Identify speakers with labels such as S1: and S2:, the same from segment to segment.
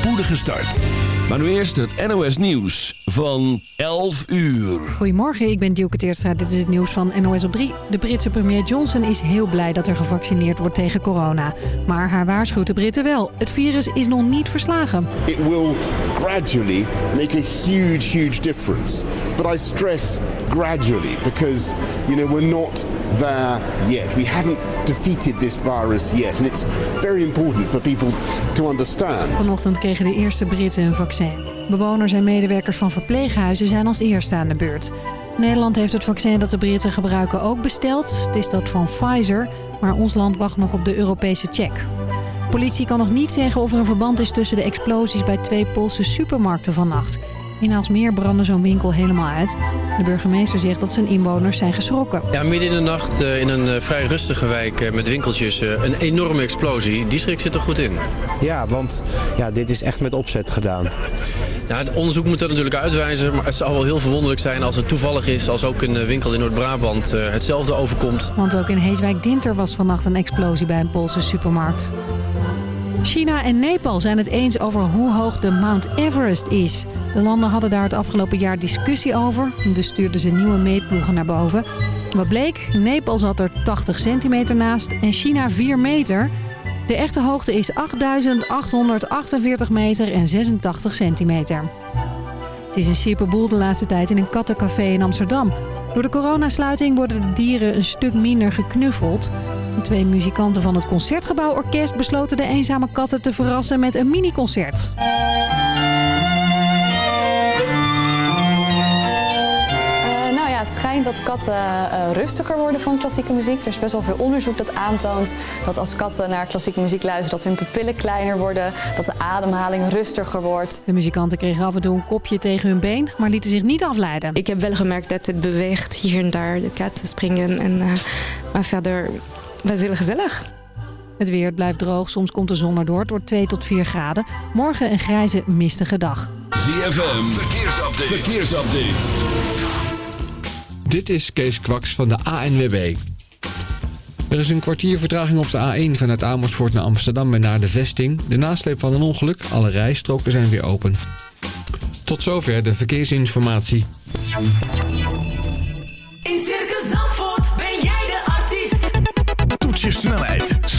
S1: spoedige start. Maar nu eerst het NOS Nieuws van 11 uur.
S2: Goedemorgen, ik ben Dielke Teertstra. Dit is het nieuws van NOS op 3. De Britse premier Johnson is heel blij dat er gevaccineerd wordt tegen corona. Maar haar waarschuwt de Britten wel. Het virus is nog niet verslagen.
S3: It will gradually make a huge, huge difference. But I stress gradually because, you know, we're not there yet. We haven't defeated this virus yet. And it's very important for people to understand.
S2: Vanochtend kregen de eerste Britten een vaccin. Bewoners en medewerkers van verpleeghuizen zijn als eerste aan de beurt. Nederland heeft het vaccin dat de Britten gebruiken ook besteld. Het is dat van Pfizer, maar ons land wacht nog op de Europese check. Politie kan nog niet zeggen of er een verband is tussen de explosies bij twee Poolse supermarkten vannacht. In Aalsmeer brandde zo'n winkel helemaal uit. De burgemeester zegt dat zijn inwoners zijn geschrokken.
S4: Ja, midden in de nacht uh, in een uh, vrij rustige wijk uh, met winkeltjes een enorme explosie. Die schrik zit er goed in.
S5: Ja, want ja, dit is echt met opzet gedaan.
S4: Ja, het onderzoek moet dat natuurlijk uitwijzen, maar het zou wel heel verwonderlijk zijn als het toevallig is... als ook een winkel in Noord-Brabant hetzelfde overkomt.
S2: Want ook in Heeswijk-Dinter was vannacht een explosie bij een Poolse supermarkt. China en Nepal zijn het eens over hoe hoog de Mount Everest is. De landen hadden daar het afgelopen jaar discussie over. Dus stuurden ze nieuwe meetploegen naar boven. Wat bleek? Nepal zat er 80 centimeter naast en China 4 meter. De echte hoogte is 8.848 meter en 86 centimeter. Het is een sipperboel de laatste tijd in een kattencafé in Amsterdam. Door de coronasluiting worden de dieren een stuk minder geknuffeld. De twee muzikanten van het Concertgebouworkest besloten de eenzame katten te verrassen met een miniconcert.
S6: het schijnt dat katten uh, rustiger worden van klassieke muziek. Er is best wel veel onderzoek dat aantoont dat als katten naar klassieke muziek luisteren... dat hun pupillen kleiner worden, dat de ademhaling rustiger wordt.
S2: De muzikanten kregen af en toe een kopje tegen hun been, maar lieten zich niet afleiden.
S7: Ik heb wel gemerkt dat het beweegt hier en daar, de katten springen. En, uh, maar verder was heel gezellig.
S2: Het weer blijft droog, soms komt de zon erdoor. Het wordt 2 tot 4 graden. Morgen een grijze, mistige dag.
S1: ZFM, verkeersupdate. verkeersupdate.
S8: Dit is Kees Kwaks van de ANWB. Er is een kwartier vertraging op de A1 vanuit Amersfoort naar Amsterdam en naar de vesting. De nasleep van een ongeluk, alle rijstroken zijn weer open. Tot zover de verkeersinformatie.
S9: In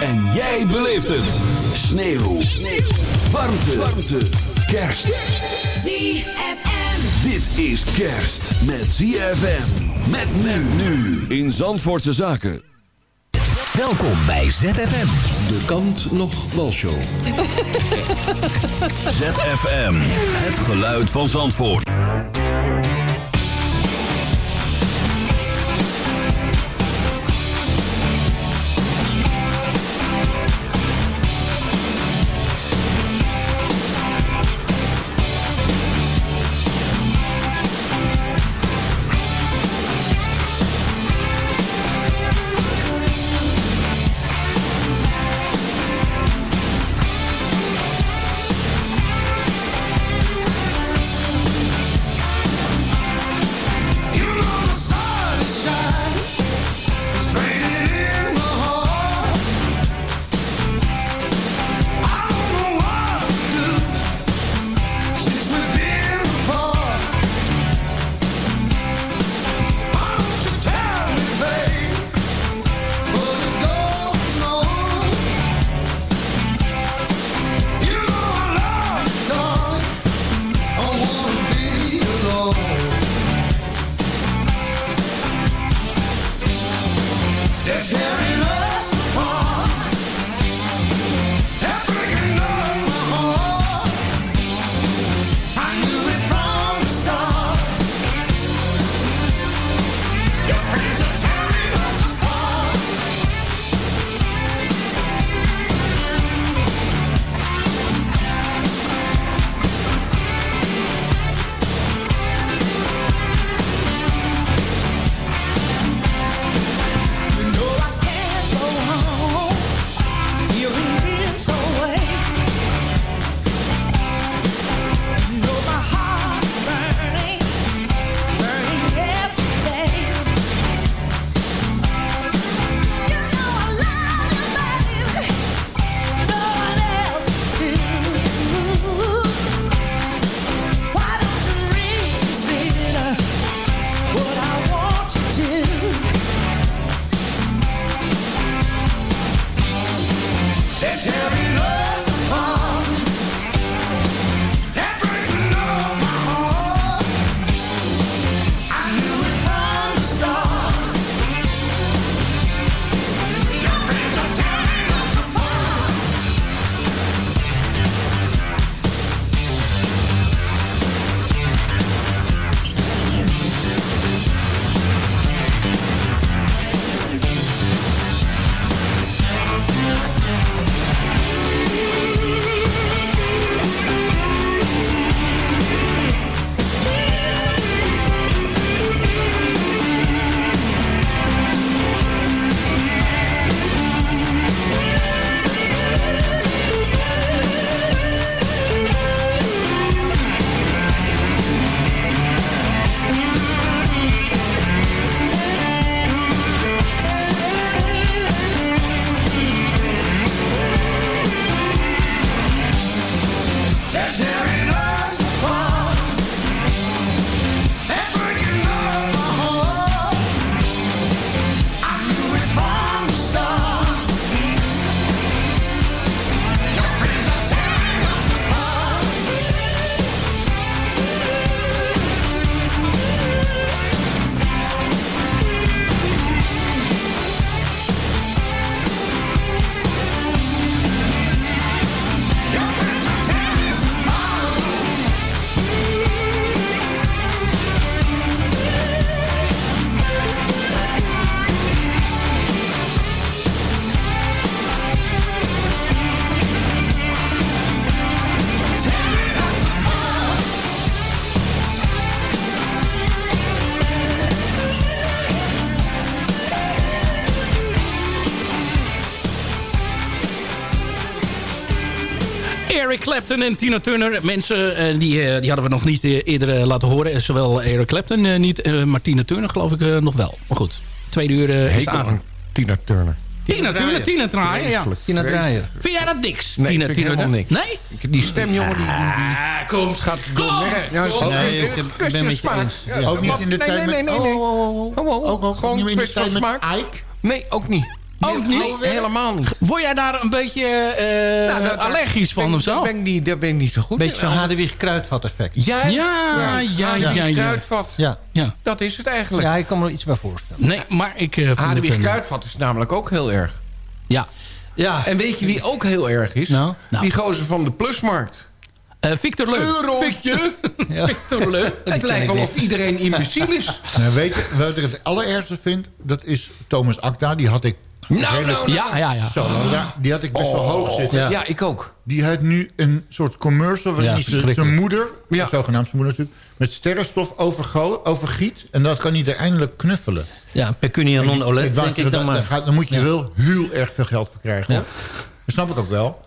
S10: En jij beleeft het. Sneeuw. Sneeuw. Warmte. Warmte. Kerst.
S9: ZFM.
S10: Dit is kerst met ZFM. Met men nu in Zandvoortse Zaken.
S1: Welkom bij ZFM.
S11: De kant nog walshow.
S10: ZFM. Het geluid van Zandvoort.
S12: Clapton en Tina Turner. Mensen, eh, die, eh, die hadden we nog niet eh, eerder laten horen. Zowel Eric Clapton eh, niet, eh, maar Tina Turner geloof ik nog wel. Maar goed, tweede uur eh, is aan.
S13: Tina Turner.
S12: Tina Turner, Tina Draaier, ja.
S13: Tina Draaier.
S12: Vind jij dat niks?
S13: Nee,
S12: Tina
S13: vind ik
S12: Turner?
S13: helemaal niks.
S12: Nee?
S13: Ik- Die stem, jongen, die, die, die
S12: Ah, kom,
S13: gaat door. Nee, ja,
S12: kom.
S13: ook
S14: Nee,
S13: niet-
S14: ik ben met je
S13: smaak.
S14: eens.
S13: Ja,
S14: Ja.
S15: Ook niet in de
S13: nee,
S15: tijd
S13: nee,
S15: met...
S13: nee, nee.
S15: Oh, oh, oh, oh.
S13: Oh, oh,
S15: Ook, ook
S13: gewoon
S15: niet in de
S13: kwestie
S15: tijd
S13: van
S15: met
S13: smaak.
S15: Ike.
S13: Nee, ook niet.
S12: Ook
S13: Nee,
S12: niet?
S13: helemaal niet.
S12: Word jij daar een beetje eh,
S13: Nou,
S12: allergisch van
S13: ben-
S12: of zo?
S13: Daar ben ik niet, daar ben ik niet zo goed
S14: Beetje
S13: in.
S14: zo'n Hadewig kruidvat effect.
S13: Ja,
S12: Ja, ja, ja, ja.
S13: Kruidvat.
S14: Ja.
S12: Ja.
S13: Dat is het eigenlijk.
S14: ja, ik kan me er iets bij voorstellen.
S12: Nee, maar ik... eh, vind
S13: Hadewig Kruidvat is namelijk ook heel erg.
S12: Ja.
S14: Ja,
S13: En weet je wie ook heel erg is?
S14: Nou?
S13: Die gozer van de Plusmarkt.
S12: Eh, Victor Leu.
S13: Eurotje.
S12: Victor Leu.
S13: Het lijkt wel of iedereen imbeciel is.
S15: Nou, weet je wat ik het allerergste vind? Dat is Thomas Acta. Die had ik...
S13: Nou, nou, nou.
S12: Ja, ja, ja.
S15: Zo, nou, ja, die had ik best wel hoog zitten.
S14: Ja.
S13: Ik ook.
S15: Die had nu een soort commercial waarin
S14: Ja,
S15: hij zijn-
S14: verschrikkelijk.
S15: moeder,
S13: Ja.
S15: zogenaamd zijn moeder natuurlijk, met sterrenstof overgo- overgiet. En dat kan hij er eindelijk knuffelen.
S14: ja pecunia non olet, denk ik
S15: dat-
S14: dan
S15: daar,
S14: maar.
S15: gaat- dan moet je wel heel erg veel geld voor krijgen.
S14: Ja.
S15: hoor. Dat snap ik ook wel.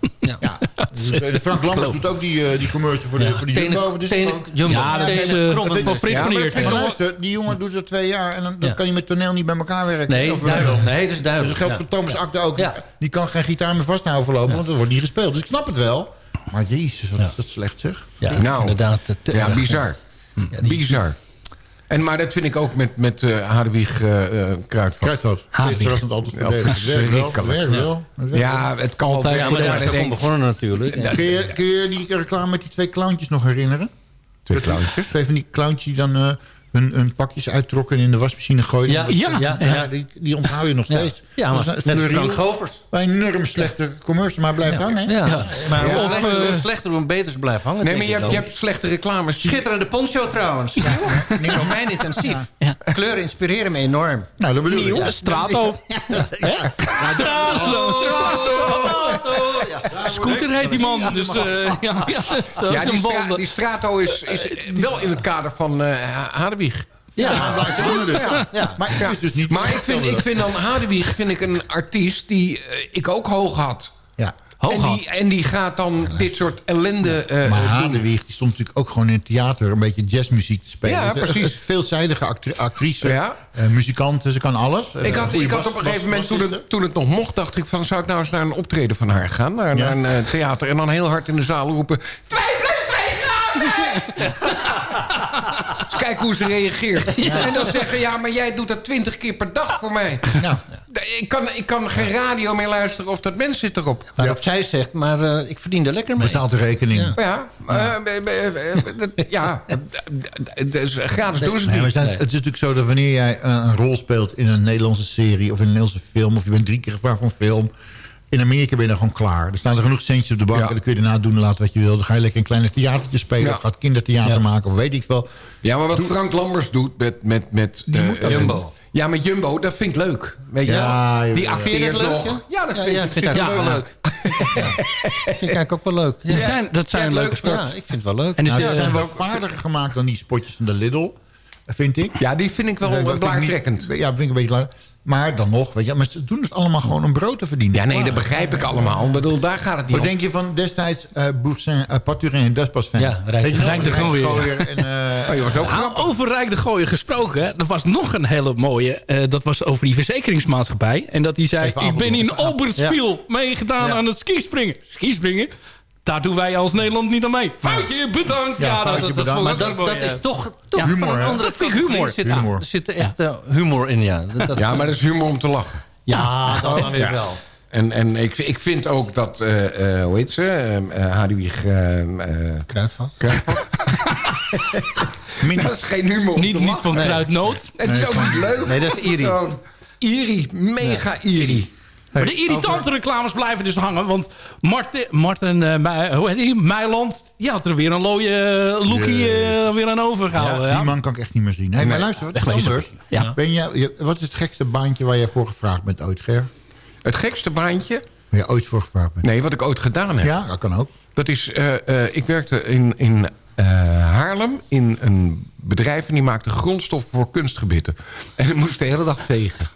S14: Ja.
S15: Frank Lammers doet ook die, eh, die commercial voor de, voor Jumbo. Dus
S14: Tenen, Jumbo.
S12: Ja, dat is eh,
S14: krom
S13: dat
S15: luister, die jongen doet er twee jaar en dan, dan
S14: Ja.
S15: kan hij met toneel niet bij elkaar werken.
S14: Nee,
S15: Of
S14: duidelijk.
S15: wel.
S14: nee, dat is
S15: Dus
S14: duidelijk.
S15: dat geldt
S14: ja.
S15: voor Thomas Akda ook.
S14: Ja.
S15: Die kan geen gitaar meer vasthouden voorlopig, want er wordt niet gespeeld. Dus ik snap het wel. Maar jezus, wat
S14: Ja.
S15: is dat slecht zeg.
S14: Ja,
S13: Nou,
S14: inderdaad. eh,
S13: Ja,
S14: erg.
S13: bizar. En, maar dat vind ik ook met, met uh, Hadewig uh, Kruidvat.
S15: Kruidvat.
S12: Hadewig.
S15: verrassend altijd
S13: Ja.
S15: Het het
S13: verschrikkelijk.
S15: wel. Het
S13: Ja, het kan altijd.
S14: Ja, maar daar is het begonnen natuurlijk. Ja.
S15: Kun je, kun je die reclame met die twee clowntjes nog herinneren?
S13: Twee clowntjes?
S15: Twee van die clowntjes die dan eh, hun, hun pakjes uittrokken en in de wasmachine gooiden.
S14: Ja,
S12: Ja.
S14: ja,
S15: Ja,
S14: ja.
S15: die, die onthoud je nog
S14: Ja.
S15: steeds.
S14: Ja, maar
S15: Dat is
S14: net Frank. Govers.
S15: Bij een enorm slechte commercial, maar blijft hangen. hè?
S14: Ja. Maar
S13: Ja. Of,
S14: slechter,
S12: eh,
S14: slechter, hoe beter ze blijven hangen.
S13: Nee, maar je hebt, je
S14: dan.
S13: hebt slechte reclames.
S14: Schitterende poncho trouwens. Domein intensief. Kleuren inspireren me enorm.
S15: Nou, dat bedoel ik. Ja.
S12: Strato. Scooter heet die man. Dus eh, ja, ja,
S13: Ja, die, Strato is, is wel in het kader van uh, Hadewig.
S15: Ja, dus. Maar het is dus niet...
S13: Maar ik vind, ik vind dan Hadewig vind ik een artiest die eh, ik ook hoog had.
S15: Ja.
S13: En
S12: Hoog had.
S13: die, en die gaat dan dit soort ellende eh,
S15: Maar
S13: doen.
S15: Hadewig die stond natuurlijk ook gewoon in het theater... een beetje jazzmuziek te spelen.
S13: Ja,
S15: een-
S13: precies.
S15: veelzijdige actri- actrice,
S13: Ja.
S15: eh, muzikanten, ze kan alles.
S13: Ik had, ik had op een gegeven moment, toen het, toen het nog mocht... dacht ik van, zou ik nou eens naar een optreden van haar gaan? Naar,
S15: Ja.
S13: naar een eh, theater. En dan heel hard in de zaal roepen... 2 plus 2 gratis! Eens kijken hoe ze reageert. En dan zeggen, ja, maar jij doet dat 20 keer per dag voor mij.
S15: Ja.
S13: Ik kan, ik kan geen radio meer luisteren of dat mens zit erop.
S14: Waarop zij zegt, maar eh, ik verdien er lekker mee.
S15: Betaalt de rekening.
S14: Ja.
S13: Ja, dat- ja, eh, eh, dus gratis doen ze
S15: Nee, maar
S13: niet.
S15: het is- het is natuurlijk zo dat wanneer jij een, een rol speelt in een Nederlandse serie of in een Nederlandse film, of je bent drie keer gevraagd voor een film. In Amerika ben je dan gewoon klaar. Er staan er genoeg centjes op de bank
S13: Ja.
S15: en dan kun je daarna doen laten wat je wil. Dan ga je lekker een kleine theatertje spelen
S13: Ja.
S15: of gaat kindertheater
S14: Ja.
S15: maken of weet ik wel.
S13: Ja, maar wat Frank Lambers doet met... met, met
S15: Die
S13: eh,
S15: moet dat
S14: Jumbo.
S13: Ja, met Jumbo, dat vind ik leuk. Weet je
S15: Ja,
S13: wel? Die
S15: ja.
S13: acteert
S14: leuk,
S13: nog.
S14: ja?
S13: Ja, dat vind
S14: ja,
S13: ik,
S14: ik vind ook
S13: wel leuk.
S14: vind ik eigenlijk ook wel leuk. Ja,
S12: Dat zijn, dat zijn
S13: Ja,
S12: leuke
S13: leuk.
S12: sports.
S14: Ja, ik vind het wel leuk.
S12: En
S15: Nou, ze zijn wel vaardiger gemaakt dan die spotjes van de Lidl, vind ik.
S13: Ja, die vind ik wel.
S15: Ja, vind ik een beetje laat. Maar dan nog, weet je, maar ze doen het allemaal gewoon om brood te verdienen.
S13: Ja, nee, dat begrijp ik allemaal. Ik bedoel, daar gaat het niet
S15: Wat
S13: om.
S15: denk je van destijds eh Boursin, uh, Paturin en Despas fan?
S14: Ja, Rijk
S15: Weet je
S14: de?
S12: Rijk de Gooier.
S15: en, eh,
S13: Oh, je was ook
S12: Nou, over Rijk de Gooien gesproken. Er was nog een hele mooie. eh, dat was over die verzekeringsmaatschappij. En dat die zei...
S15: Even
S12: ik ben in. Albertsville meegedaan
S14: Ja.
S12: aan het skispringen. Skispringen? Daar doen wij als Nederland niet aan mee. Foutje, bedankt.
S15: Ja,
S12: Ja, dat,
S15: foutje,
S12: dat, dat
S15: bedankt.
S14: Maar dat,
S12: mooi,
S14: dat is toch, toch van een andere
S12: Dat
S14: categorie.
S12: humor.
S14: Zit,
S15: Humor.
S14: Er zit er echt eh, humor in, ja. Dat,
S13: Ja, maar dat is humor om te lachen.
S14: ja, dat dan weer
S13: Ja.
S14: wel.
S13: En, en ik, ik vind ook dat, eh, eh, hoe heet ze? eh, eh, eh, eh,
S14: Kruidvat.
S13: Kruidvat. dat is geen humor om
S12: Niet,
S13: te
S12: niet van
S14: Nee.
S12: kruidnoot.
S13: Het is ook niet leuk.
S14: Nee, dat is Iri.
S13: Iri, mega Iri.
S12: Maar de irritante reclames blijven dus hangen. Want Martin, Martin eh, Meij- hoe heet die? Meiland, die had er weer een looie eh, lookie eh, weer aan overgehouden. Ja,
S15: Die man kan ik echt niet meer zien. Hey, maar luister, wat is
S12: Wegwezen.
S15: anders?
S12: Ja.
S15: Ben jij, wat is het gekste baantje waar jij voor gevraagd bent ooit, Ger?
S13: Het gekste baantje?
S15: Waar je ooit voor gevraagd bent?
S13: Nee, wat ik ooit gedaan heb.
S15: Ja, dat kan ook.
S13: Dat is, eh, eh, ik werkte in, in eh, Haarlem in een bedrijf... en die maakte grondstoffen voor kunstgebitten. En ik moest de hele dag vegen.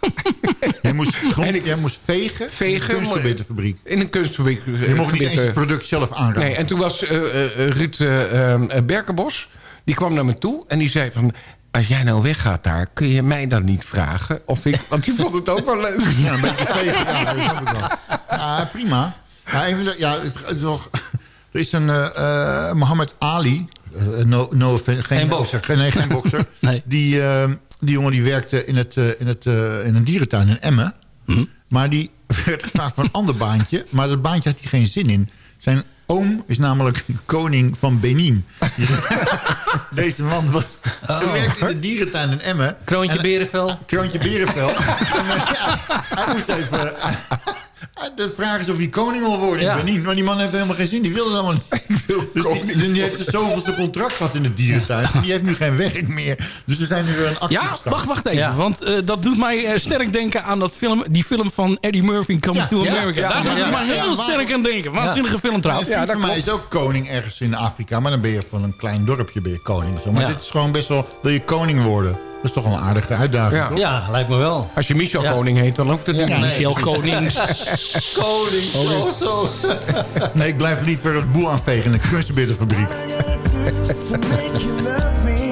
S15: Jij moest, grond, jij moest vegen,
S13: Vegen,
S15: in een kunstgebittenfabriek.
S13: In een kunstfabriek.
S15: Je mocht niet eens het product zelf aanraken.
S13: Nee, en toen was eh, eh, Ruud eh, eh, Berkenbos... die kwam naar me toe en die zei van... als jij nou weggaat daar, kun je mij dan niet vragen? Of ik, want die vond het ook wel leuk.
S15: Ja, een beetje ja, dat ik wel. Ja, prima. Ja, even, ja, het, het er is een eh eh, Mohammed Ali. Eh, no, no offense, geen,
S14: Geen bokser.
S15: Geen, nee, geen bokser.
S12: Nee.
S15: Die, eh, die jongen die werkte in, het, eh, in, het, eh, in een dierentuin in Emmen. Maar die werd gevraagd voor een ander baantje. Maar dat baantje had hij geen zin in. Zijn oom is namelijk koning van Benin. Deze man was, hij werkte in de dierentuin in Emmen.
S14: Kroontje
S15: En-
S14: berenvel.
S15: Kroontje Berenvel. En, ja, hij moest even... de vraag is of hij koning wil worden
S14: Ja.
S15: in Benin. Maar die man heeft helemaal geen zin. Die wil het allemaal niet. Dus die, die heeft het zoveelste contract gehad in de dierentuin. En die heeft nu geen werk meer. Dus er zijn nu weer een actie
S12: Ja,
S15: gestart.
S12: wacht, wacht even.
S14: Ja.
S12: Want eh, dat doet mij eh, sterk denken aan dat film, die film van Eddie Murphy, Coming
S15: Ja,
S12: to
S15: ja,
S12: America.
S15: ja,
S12: Daar
S15: ja,
S12: doet
S15: ja,
S12: mij
S15: ja,
S12: heel
S15: maar-
S12: sterk aan denken. Waanzinnige film
S15: Ja,
S12: trouwens.
S15: vriend van mij is ook koning ergens in Afrika. Maar dan ben je van een klein dorpje ben je koning. of Zo. Maar
S14: Ja.
S15: dit is gewoon best wel... Wil je koning worden? Dat is toch wel een aardige uitdaging,
S13: Ja.
S15: toch?
S14: Ja, lijkt me wel.
S13: Als je Michel
S14: Ja.
S13: Koning heet, dan hoeft het niet.
S15: Ja, nee.
S12: Michel Konings.
S14: Koning, zo, zo.
S15: Nee, ik blijf liever het boel aanvegen in de kunstbiddenfabriek.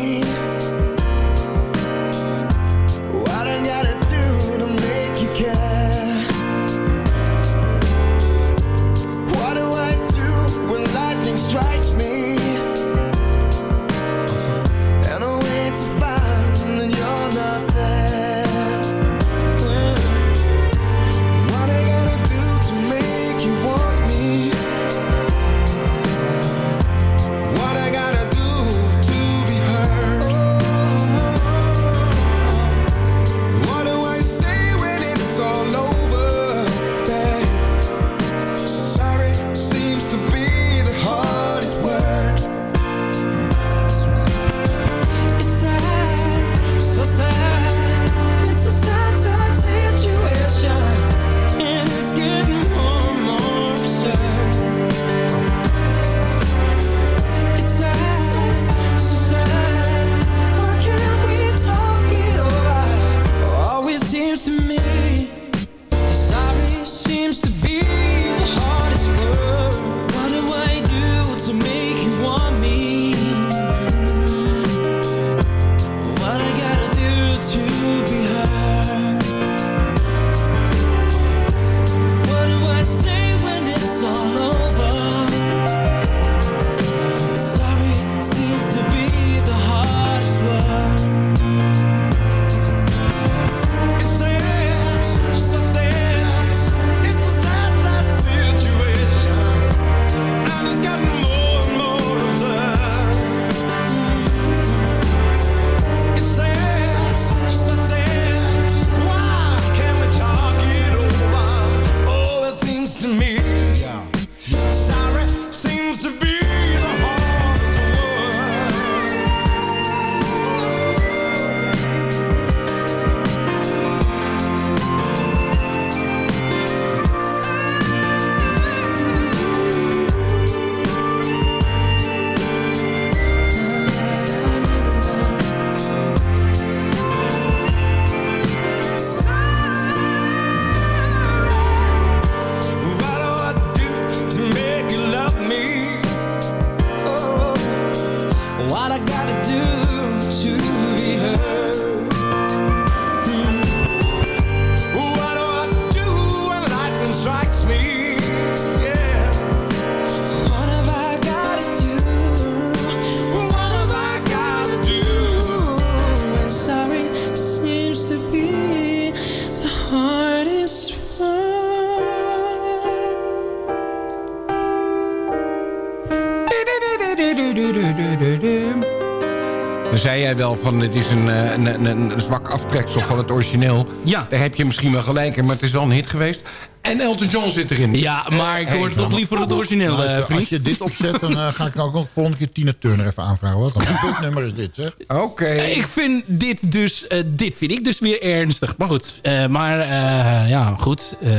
S13: van het is een, eh, een, een, een zwak aftreksel van het origineel.
S12: Ja.
S13: Daar heb je misschien wel gelijk in, maar het is wel een hit geweest. En Elton John zit erin.
S12: Ja, maar ik hoor
S13: Hey,
S12: toch liever het origineel, eh, vriend.
S15: als je dit opzet, dan eh, ga ik ook de volgende keer Tina Turner even aanvragen. Wat een goed nummer is dit, zeg.
S13: Oké.
S12: Ik vind dit dus, eh, dit vind ik dus weer ernstig. Maar goed, eh, maar eh, ja, goed. eh.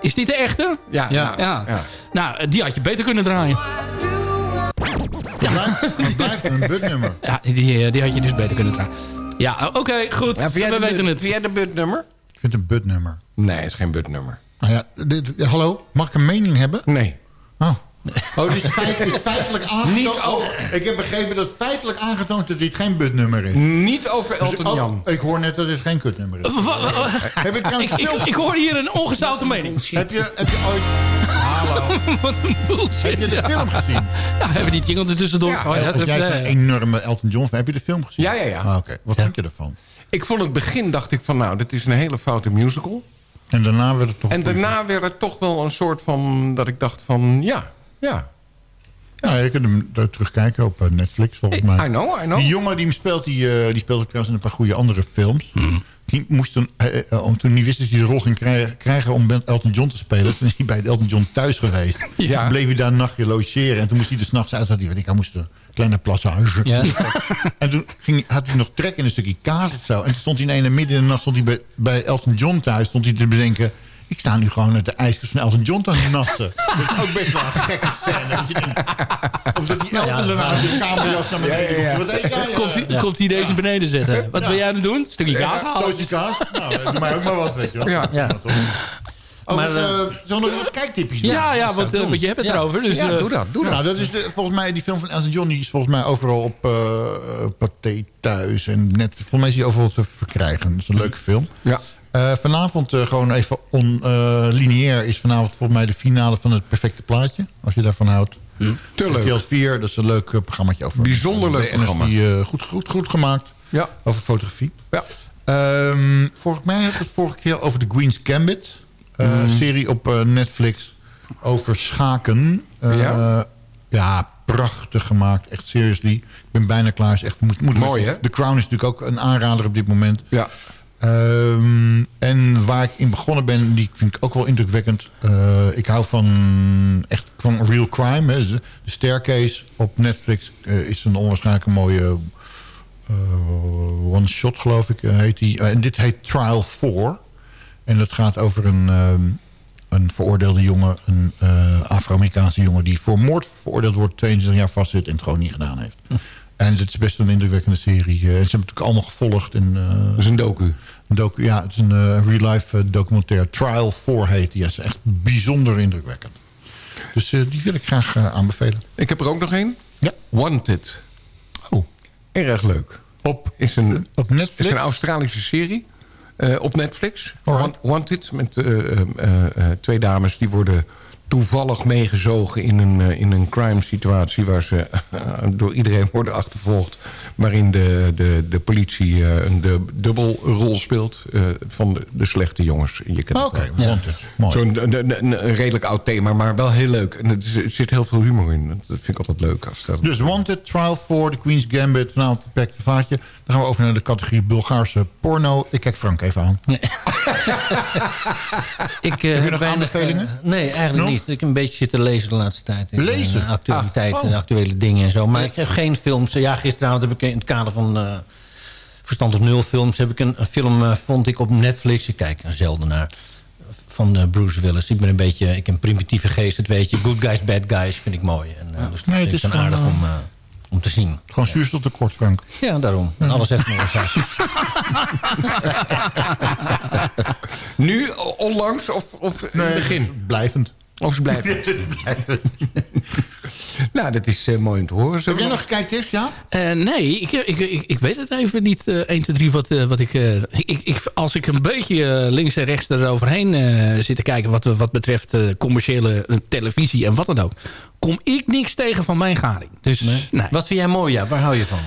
S12: is dit de echte?
S13: Ja,
S12: ja.
S13: nou, ja.
S12: Nou, die had je beter kunnen draaien.
S15: Het blijft een butnummer.
S12: Ja, die, eh, die had je dus beter kunnen draaien. Ja, oké, goed.
S13: Ja,
S12: we
S13: de
S12: weten
S13: but-
S12: het.
S13: Vind jij de butnummer?
S15: Ik vind het een butnummer.
S13: Nee, het is geen butnummer.
S15: Nou ja, dit, ja, hallo, mag ik een mening hebben?
S13: Nee.
S15: Oh. Oh, feit, is feitelijk aangetoond.
S13: Over-
S15: Oh, ik heb begrepen dat feitelijk aangetoond dat dit geen butnummer is.
S13: Niet over Elton
S15: Dus- oh,
S13: Jan.
S15: ik hoor net dat dit geen kutnummer is. Heb
S12: Ik, ik,
S15: film-
S12: ik hoor hier een ongezouten mening.
S15: Heb je, heb je ooit... Hallo.
S12: Wat een bullshit.
S15: Heb je de
S12: ja.
S15: film gezien?
S12: Ja, hebben die jingle er tussendoor
S13: Ja,
S12: Dat-
S15: jij bent een enorme Elton John fan. Heb je de film gezien?
S13: Ja, ja, ja.
S15: Ah, Oké, wat denk je ervan?
S13: Ik vond het begin, dacht ik van nou, dit is een hele foute musical.
S15: En daarna werd het toch...
S13: En daarna werd het toch wel een soort van, dat ik dacht van ja, ja.
S15: Ja, je kunt hem daar terugkijken op eh, Netflix volgens mij.
S13: I know, I know.
S15: Die jongen die hem speelt, die, eh, die speelt ook trouwens in een paar goede andere films. Die moest toen, eh, om- toen hij wist dat hij de rol ging krijgen, krijgen om Elton John te spelen... toen is hij bij Elton John thuis geweest.
S13: Ja.
S15: Toen bleef hij daar een nachtje logeren. En toen moest hij er s'nachts uit. Had hij, weet ik, hij moest een kleine plashuizen.
S14: Ja.
S15: En toen ging, had hij nog trek in een stukje kaas of zo. En toen stond hij in een midden in de nacht stond hij bij, bij Elton John thuis. Stond hij te bedenken... Ik sta nu gewoon de ijskast van Elton John te nassen. Dat is ook best wel een gekke scène. Dat je denkt, of dat die Elton daarna uit de kamerjas naar beneden
S13: Ja, ja, ja.
S15: komt. Wat deed jij?
S12: Komt hij komt hij deze beneden zetten? Wat
S15: Ja.
S12: wil jij aan het doen? Stukje kaas halen?
S15: Toosje kaas? Nou, doe mij ook maar wat, weet je wel.
S13: Ja.
S14: Ja.
S15: Oh,
S14: Maar,
S15: maar,
S14: eh,
S15: zullen we nog wat kijktipjes doen?
S12: Ja, ja, want, eh, want je hebt het
S14: Ja.
S12: erover. Dus,
S13: Ja,
S12: eh,
S13: doe dat, doe dat.
S15: Nou, dat is de, volgens mij, die film van Elton John... die is volgens mij overal op eh Pathé thuis. En net, volgens mij is die overal te verkrijgen. Dat is een leuke film.
S13: Ja.
S15: Eh, vanavond eh, gewoon even on, eh, lineair is vanavond volgens mij de finale van het perfecte plaatje. Als je daarvan houdt.
S13: Te leuk.
S15: RTL 4, dat is een leuk programmaatje over.
S13: Bijzonder leuk
S15: de
S13: programma.
S15: eh, goed, goed, goed gemaakt.
S13: Ja.
S15: Over fotografie.
S13: Ja.
S15: Ehm volgens mij heb ik het vorige keer over de Queen's Gambit. eh, Serie op Netflix over schaken.
S13: Ja?
S15: ja, prachtig gemaakt. Echt seriously. Ik ben bijna klaar. Is echt, moet, moet
S13: Mooi, hè?
S15: The Crown is natuurlijk ook een aanrader op dit moment.
S13: Ja.
S15: Ehm, en waar ik in begonnen ben, die vind ik ook wel indrukwekkend. Eh, ik hou van echt van real crime. Hè. De Staircase op Netflix eh, is een onwaarschijnlijk mooie eh, one shot, geloof ik, heet die. En dit heet Trial 4. En dat gaat over een, ehm, een veroordeelde jongen, een Afro-Amerikaanse jongen... die voor moord veroordeeld wordt, 22 jaar vastzit en het gewoon niet gedaan heeft. En het is best een indrukwekkende serie. Eh, ze hebben het natuurlijk allemaal gevolgd. En,
S13: Dat is een docu.
S15: Docu, ja, het is een eh, real-life eh, documentaire. Trial 4 heet die. Is echt bijzonder indrukwekkend. Dus eh, die wil ik graag aanbevelen.
S13: Ik heb er ook nog één.
S15: Ja.
S13: Wanted.
S15: Oh.
S13: Erg leuk.
S15: Op,
S13: Is een,
S15: op
S13: is
S15: Netflix?
S13: een Australische serie. op Netflix.
S15: Alright.
S13: Want- Wanted. Met twee dames die worden toevallig meegezogen in een, eh, in een crime situatie... waar ze door iedereen worden achtervolgd. Waarin de, de, de politie eh, een de, dubbelrol speelt eh, van de, de slechte jongens. Je kent het
S15: Oké,
S13: wel.
S15: Wanted. Mooi.
S13: Zo'n een, redelijk oud thema, maar wel heel leuk. En er zit- heel veel humor in. Dat vind ik altijd leuk. Als dat...
S15: Dus Wanted, Trial 4, The Queen's Gambit. Vanavond het perfecte vaatje. Dan gaan we over naar de categorie Bulgaarse porno. Ik kijk Frank even aan.
S14: Ik, eh,
S15: Heb je nog
S14: weinig,
S15: aanbevelingen?
S14: eh, nee, eigenlijk
S15: Nog?
S14: niet. Ik heb een beetje zitten lezen de laatste tijd. in,
S15: Lezen?
S14: eh, actualiteit,
S15: Ah, oh.
S14: en actuele dingen en zo. Maar ik heb geen films. Ja, gisteravond heb ik in het kader van Verstand op Nul films... heb ik een, een film, vond ik op Netflix. Ik kijk er zelden naar. Van Bruce Willis. Ik ben een beetje... Ik heb een primitieve geest, dat weet je. Good guys, bad guys vind ik mooi. En, dus
S15: Nee, het
S14: ik
S15: is
S14: aardig om, om te zien.
S15: Gewoon zuurstoftekort, Frank.
S14: Ja, daarom. En alles heeft een oorzaak.
S13: Nu, onlangs of, of in het begin?
S15: Blijvend.
S13: Of ze blijven? Nou, dat is eh, mooi om te horen.
S15: Heb jij nog gekijkt, ja?
S12: Eh, nee, ik, ik, ik, ik weet het even niet. eh 1, 2, 3 wat, eh, wat ik, eh, ik, ik... Als ik een beetje links en rechts eroverheen eh zit te kijken... wat, wat betreft eh, commerciële televisie en wat dan ook... kom ik niks tegen van mijn garing. Dus nee.
S14: Wat vind jij mooi, ja? Waar hou je van?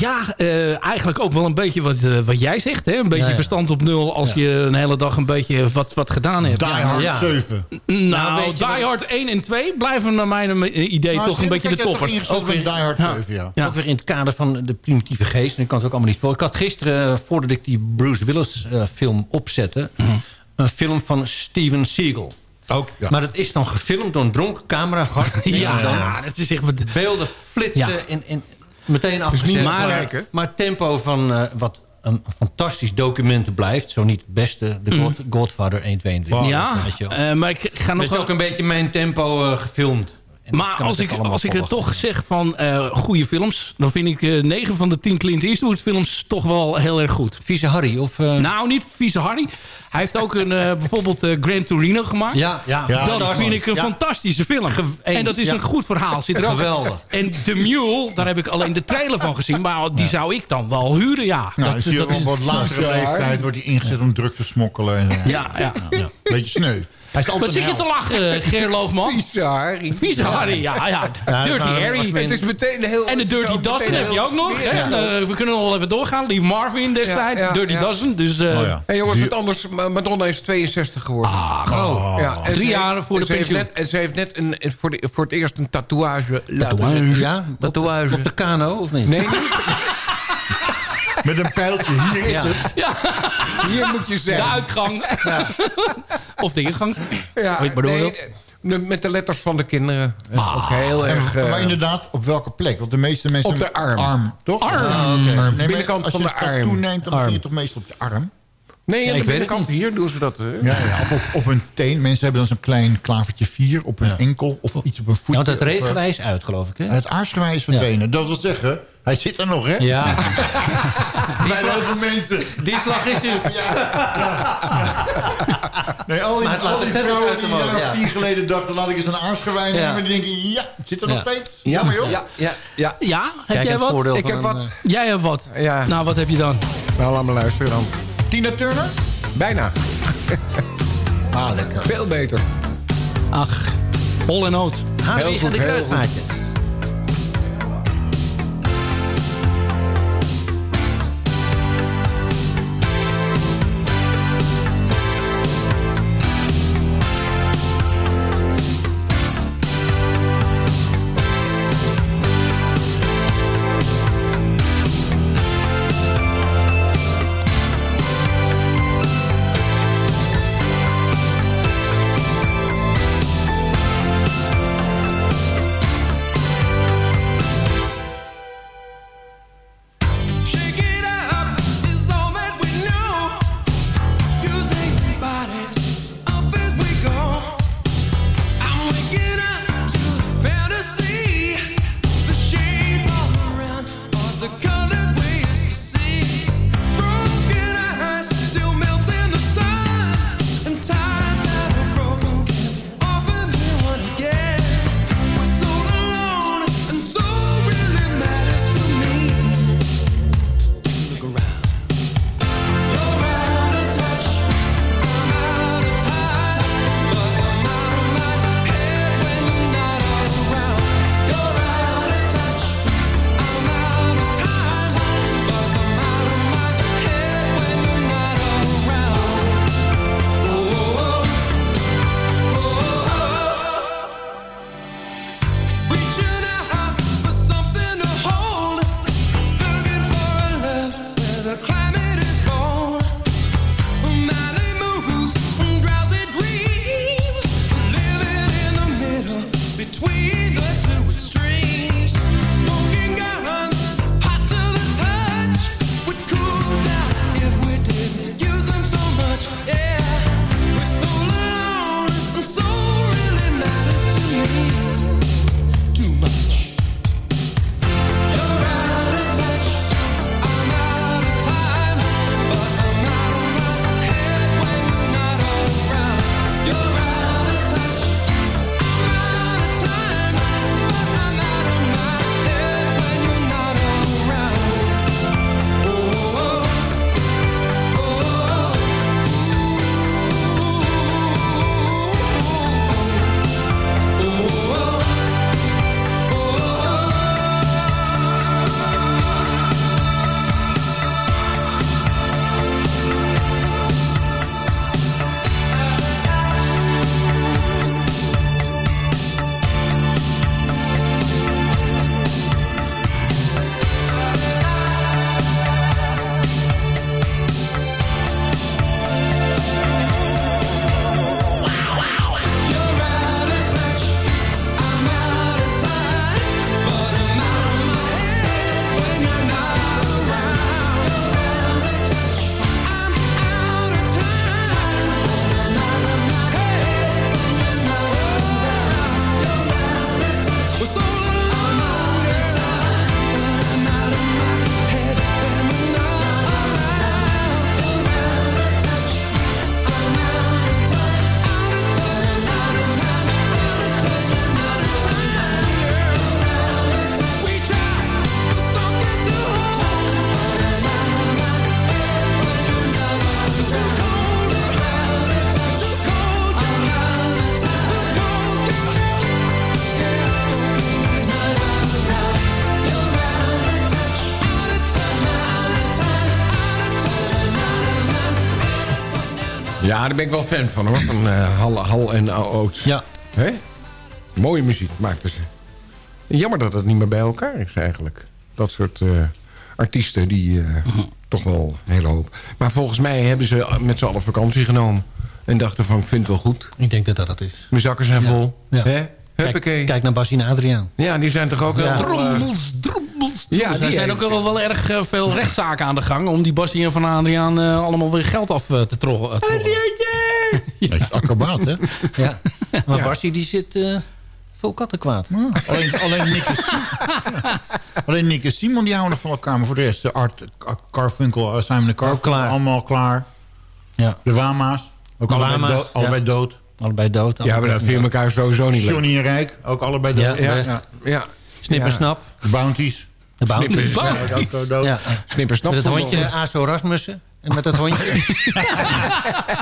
S12: Ja, eh, eigenlijk ook wel een beetje wat, eh, wat jij zegt. Hè? Een beetje
S14: Ja, ja.
S12: verstand op nul als
S14: Ja.
S12: je een hele dag een beetje wat, wat gedaan hebt.
S15: Die
S12: Ja.
S15: Hard
S14: ja.
S15: 7.
S12: Nou,
S14: je
S12: Die Hard 1 en 2 blijven naar mijn eh, idee
S15: Maar
S12: toch een beetje de toppers.
S14: Ook
S15: met Die Hard
S12: Ja.
S15: 7, ja.
S12: Ja.
S14: Ook weer in het kader van de primitieve geest. En ik kan het ook allemaal niet voor. Ik had gisteren, voordat ik die Bruce Willis eh, film opzette... een film van Steven Seagal.
S15: Ook, ja.
S14: Maar dat is dan gefilmd door een dronken cameragast.
S12: Ja,
S14: Dan
S12: dat is echt
S14: beelden flitsen
S12: Ja.
S14: in, in, meteen afgezet.
S13: niet
S14: maar, maar het tempo van eh, wat een fantastisch documenten blijft. Zo niet het beste. De God, Godfather 1, 2 en 3.
S12: Ja, eh, maar ik ga nog
S14: Het is
S12: wel...
S14: ook een beetje mijn tempo eh, gefilmd.
S12: Maar als ik, als ik het toch zeg van eh goede films... dan vind ik eh 9 van de 10 Clint Eastwood films toch wel heel erg goed.
S14: Vieze Harry? Of, eh,
S12: Nou, niet Vieze Harry. Hij heeft ook een, eh, bijvoorbeeld eh Gran Torino gemaakt.
S14: Ja, ja.
S12: dat vind ik een
S14: Ja.
S12: fantastische film. en dat is
S14: ja.
S12: een goed verhaal. Zit er ook.
S14: Geweldig.
S12: En The Mule, daar heb ik alleen de trailer van gezien. Maar die zou ik dan wel huren, ja.
S15: Nou,
S12: dat, dat
S15: op wat latere leeftijd wordt hij ingezet om druk te smokkelen. En,
S12: Ja, ja.
S15: Beetje sneu. Hij is
S12: Wat zit je te lachen, Geerloofman?
S13: Vieze Harry.
S12: Vieze Harry, ja, ja. Dirty Harry.
S13: Het is meteen heel...
S12: En de Dirty Dozen heb je ook nog. Eh, we kunnen nog wel even doorgaan. Lee Marvin destijds,
S13: Ja, ja,
S12: Dirty
S13: ja.
S12: Dozen. Dus, eh,
S15: Oh
S13: jongens,
S15: Die-
S13: wat anders. Ma- Madonna is 62 geworden.
S12: oh.
S13: ja, en
S12: Drie jaren voor de
S13: ze heeft
S12: pensioen.
S13: net- En ze heeft net een, voor, de, voor het eerst een tatoeage laten
S12: Tatoeage.
S14: Ja?
S13: Tatoeage.
S14: Op de kano, of niet?
S13: Nee, niet.
S15: Met een pijltje, hier is
S14: Ja.
S15: het.
S13: Hier moet je
S12: de
S13: zijn.
S12: uitgang. of de ingang.
S13: Ja,
S12: Weet je
S13: nee, de- met de letters van de kinderen.
S12: Ah.
S13: ook heel erg... eh,
S15: maar inderdaad, op welke plek? Want de meeste mensen...
S13: Op de arm.
S15: toch?
S12: Arm.
S15: Ja,
S12: oké.
S15: Nee, maar
S13: Binnenkant
S15: als
S13: van
S15: je
S13: de
S15: een tattoo
S13: arm.
S15: neemt, dan
S14: Arm.
S15: begin je toch meestal op je arm?
S13: Nee, aan
S14: ik
S13: de
S14: weet het
S13: binnenkant hier doen ze dat. hè?
S15: Ja, ja op, op hun teen. Mensen hebben dan zo'n klein klavertje vier op hun enkel of iets op hun voetje.
S14: Ja, want het
S15: Of, eh,
S14: uit, geloof ik. Hè?
S15: Het aarsgewij is verdwenen. Dat wil zeggen, hij zit er nog, hè?
S14: Ja.
S15: Bij heel veel mensen.
S14: Die slag is u.
S15: Nee, al die,
S14: Maar het laat
S15: al die vrouwen die een jaar of tien geleden dachten... laat ik eens een aarsgewij
S14: Ja.
S15: nemen. Die denken, ja, het zit er nog steeds.
S13: Ja,
S15: Jammer joh.
S13: ja, ja, ja.
S12: Ja, heb
S14: Kijk,
S12: jij wat?
S13: Ik
S14: van
S13: heb
S14: een,
S13: wat.
S14: eh,
S12: Jij hebt wat.
S13: Ja.
S12: Nou, wat heb je dan?
S13: Nou, laat me luisteren dan.
S15: Tina Turner?
S13: Bijna.
S15: Ah, lekker.
S13: Veel beter.
S12: Ach, Hol en Oot.
S14: Hadwig
S13: Heel goed,
S14: de
S13: heel. Ja, daar ben ik wel fan van hoor. Van eh, Hal, Hal en Oates.
S14: Ja.
S13: Hè? Mooie muziek maakten ze. Jammer dat het niet meer bij elkaar is eigenlijk. Dat soort eh, artiesten die eh, toch wel een hele hoop. Maar volgens mij hebben ze met z'n allen vakantie genomen. En dachten van, ik vind het wel goed.
S14: Ik denk dat dat het is.
S13: Mijn zakken zijn
S14: Ja.
S13: vol.
S14: Ja.
S13: Hè? Huppakee.
S14: Kijk, kijk naar Bassie en Adriaan.
S13: Ja, die zijn toch ook
S14: Ja.
S13: heel...
S12: Drommels, drommels.
S13: Ja,
S12: Ja,
S13: die
S12: er zijn ook wel, wel erg eh, veel rechtszaken aan de gang... om die Bassie en Van Adriaan eh, allemaal weer geld af eh, te troggen. Uh,
S15: Hij is acrobaat, hè?
S14: Ja. Maar Bassie die zit eh, vol kattenkwaad.
S15: Alleen, alleen, Nick en Simon, alleen Nick en Simon die houden nog van elkaar. Maar voor de rest, de Art Car- Carfunkel, uh, Simon de Carfunkel, allemaal klaar.
S14: Ja.
S15: De Wama's, ook allebei, dood, allebei
S14: ja.
S15: dood.
S14: Allebei dood.
S13: Ja, maar dat vind je elkaar sowieso niet leuk.
S15: Johnny en Rijk, ook allebei dood.
S14: Ja,
S15: Ja,
S14: ja.
S13: Ja.
S14: Snip en
S13: Ja.
S14: snap.
S15: De Bounties.
S14: De bounty.
S13: Snipper.
S15: Ja, ook dood. dood.
S14: Ja.
S13: Snipper snap
S14: Met het hondje. Aso Rasmussen. En met dat hondje.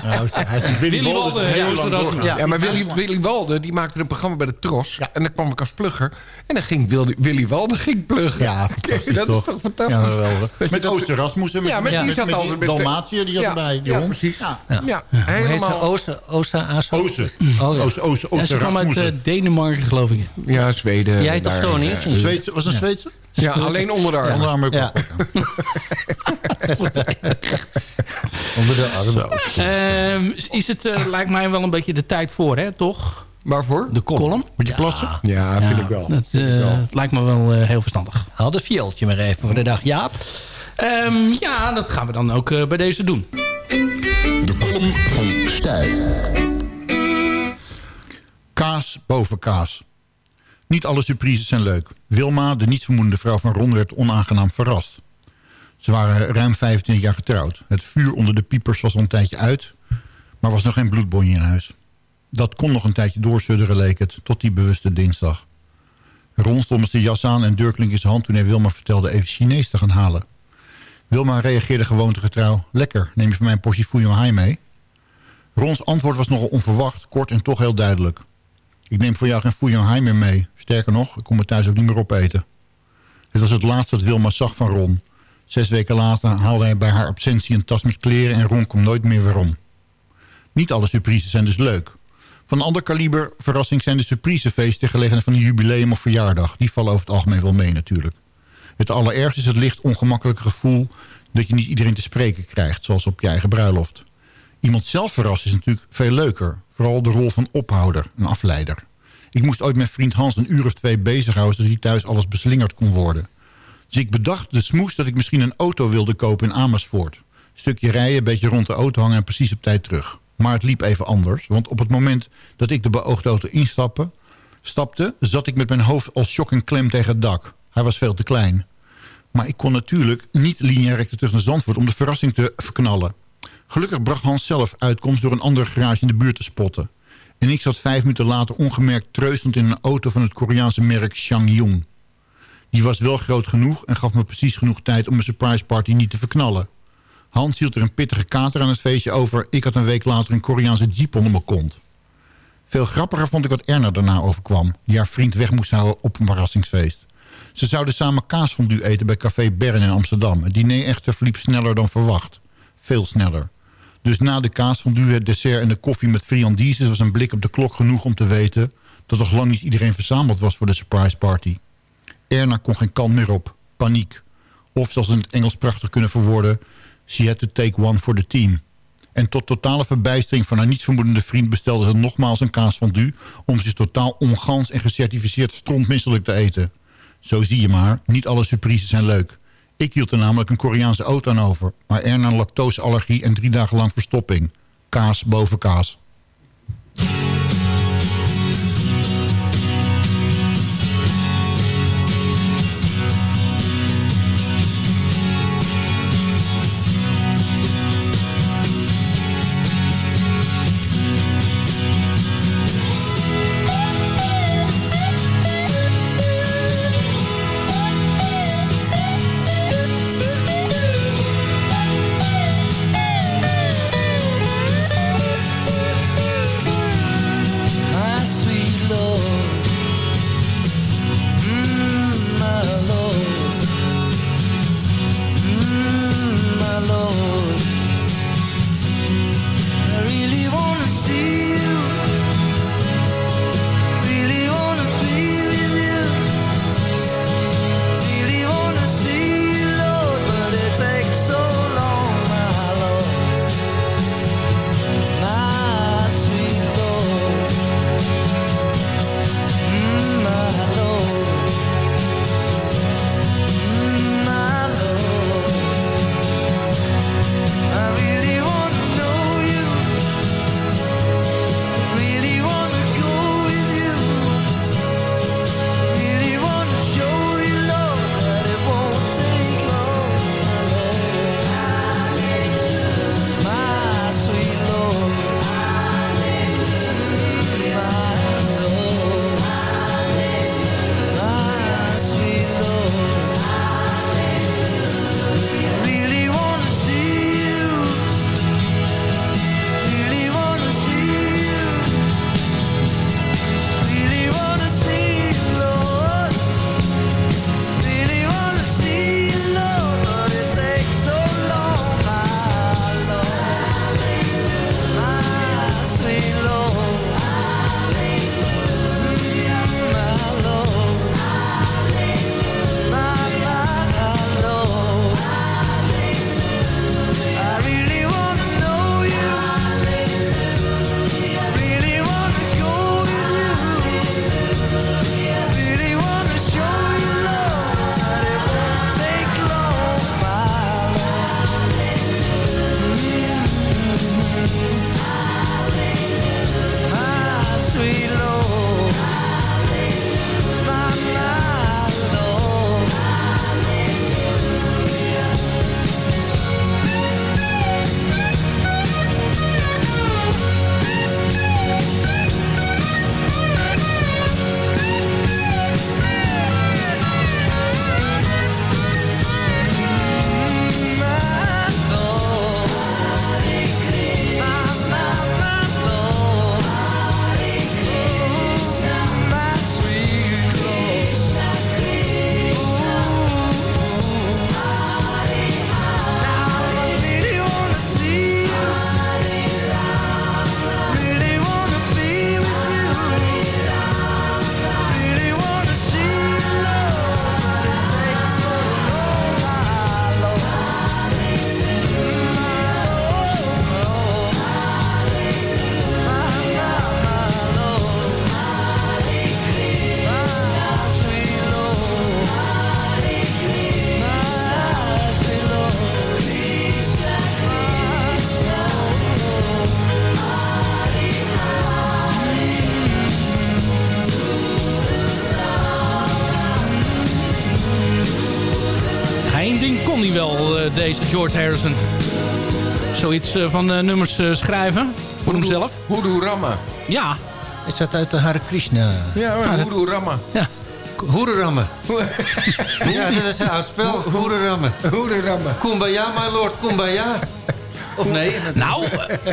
S15: Ja, hij heeft Willy,
S12: Willy
S15: Walden
S12: Walden,
S15: heel
S12: ja,
S14: ja.
S13: Ja, maar Willy, Willy Walde die maakte een programma bij de Tros. En dan kwam ik als plugger. En dan ging Willy, Willy Walde ging pluggen.
S15: Ja, fantastisch
S13: Dat
S15: toch?
S13: is toch fantastisch?
S15: Ja, wel.
S13: je
S15: Met
S13: dat-
S15: Ooster Rasmussen. Met,
S13: Ja,
S15: met,
S13: die
S15: met,
S13: zat
S15: met
S13: altijd
S15: die
S13: met Ja,
S15: erbij. Die
S13: ja,
S15: hond.
S13: precies.
S15: Ja.
S13: Ja, helemaal.
S14: Oh, ja.
S15: Oze, Oze,
S12: Ja,
S15: Oze
S12: ze kwam uit eh. Denemarken, geloof ik.
S13: Ja, Zweden.
S14: Jij toch,
S13: daar,
S14: Tony?
S15: was een Zweedse?
S13: Ja, alleen onder de arm.
S15: Onder andere
S14: Ja. Onder de armen.
S12: Ehm, is het, eh, lijkt mij wel een beetje de tijd voor, hè, toch?
S13: Waarvoor?
S12: De column.
S15: Moet je plassen?
S13: Ja, vind ik wel.
S12: Dat, eh,
S13: wel.
S12: het lijkt me wel eh, heel verstandig.
S14: Haal het viooltje maar even voor de dag. Jaap?
S12: Ehm, ja, dat gaan we dan ook eh, bij deze doen.
S3: De column van Stijl.
S15: Kaas boven kaas. Niet alle surprises zijn leuk. Wilma, de nietsvermoedende vrouw van Ron, werd onaangenaam verrast. Ze waren ruim 25 jaar getrouwd. Het vuur onder de piepers was al een tijdje uit... maar was nog geen bloedbonje in huis. Dat kon nog een tijdje doorsudderen, leek het, tot die bewuste dinsdag. Ron stond met zijn jas aan en deurklink in zijn hand... toen hij Wilma vertelde even Chinees te gaan halen. Wilma reageerde gewoontegetrouw. Lekker, neem je van mij een portie Fouillon Hai mee? Rons antwoord was nogal onverwacht, kort en toch heel duidelijk. Ik neem voor jou geen Hai meer mee. Sterker nog, ik kom er thuis ook niet meer opeten. Het was het laatste dat Wilma zag van Ron. Zes weken later haalde hij bij haar absentie een tas met kleren... en Ron kwam nooit meer weer om. Niet alle surprises zijn dus leuk. Van ander kaliber verrassing zijn de surprisefeesten... gelegenheid van een jubileum of verjaardag. Die vallen over het algemeen wel mee natuurlijk. Het allerergste is het licht ongemakkelijke gevoel... dat je niet iedereen te spreken krijgt, zoals op je eigen bruiloft. Iemand zelf verrassen is natuurlijk veel leuker. Vooral de rol van ophouder, een afleider. Ik moest ooit met vriend Hans een uur of twee bezighouden... zodat hij thuis alles beslingerd kon worden. Dus ik bedacht de smoes dat ik misschien een auto wilde kopen in Amersfoort. Stukje rijden, een beetje rond de auto hangen en precies op tijd terug. Maar het liep even anders, want op het moment dat ik de beoogde auto instapte... stapte, zat ik met mijn hoofd als shock en klem tegen het dak. Hij was veel te klein. Maar ik kon natuurlijk niet lineair terug naar Zandvoort om de verrassing te verknallen. Gelukkig bracht Hans zelf uitkomst door een andere garage in de buurt te spotten. En ik zat vijf minuten later ongemerkt treuzend in een auto van het Koreaanse merk Changyong. Die was wel groot genoeg en gaf me precies genoeg tijd om mijn surprise party niet te verknallen. Hans hield er een pittige kater aan het feestje over. Ik had een week later een Koreaanse jeep onder mijn kont. Veel grappiger vond ik wat Erna daarna overkwam... die haar vriend weg moest houden op een verrassingsfeest. Ze zouden samen kaasfondue eten bij Café Bern in Amsterdam. Het diner echter verliep sneller dan verwacht. Veel sneller. Dus na de kaasfondue, het dessert en de koffie met friandises... was een blik op de klok genoeg om te weten... dat nog lang niet iedereen verzameld was voor de surprise party. Erna kon geen kant meer op. Paniek. Of zoals in het Engels prachtig kunnen verwoorden... she had to take one for the team. En tot totale verbijstering van haar nietsvermoedende vriend... bestelde ze nogmaals een kaasfondue... om zich totaal ongans en gecertificeerd strontmisselijk te eten. Zo zie je maar, niet alle surprises zijn leuk. Ik hield er namelijk een Koreaanse auto aan over... maar Erna lactoseallergie en drie dagen lang verstopping. Kaas boven kaas.
S12: George Harrison. Zoiets eh, van eh, nummers eh, schrijven voor hemzelf.
S13: Hoedoe Rama.
S12: Ja.
S14: Is dat uit de Hare Krishna?
S13: Ja,
S12: Ja, dat-
S13: Hoedoe Rama.
S12: Ja.
S14: Hoerenrammen. ja, dat is een oud spel. Hoerenrammen.
S13: Hoerenrammen.
S14: Kumbaya, my lord, kumbaya. Of nee?
S12: Nou,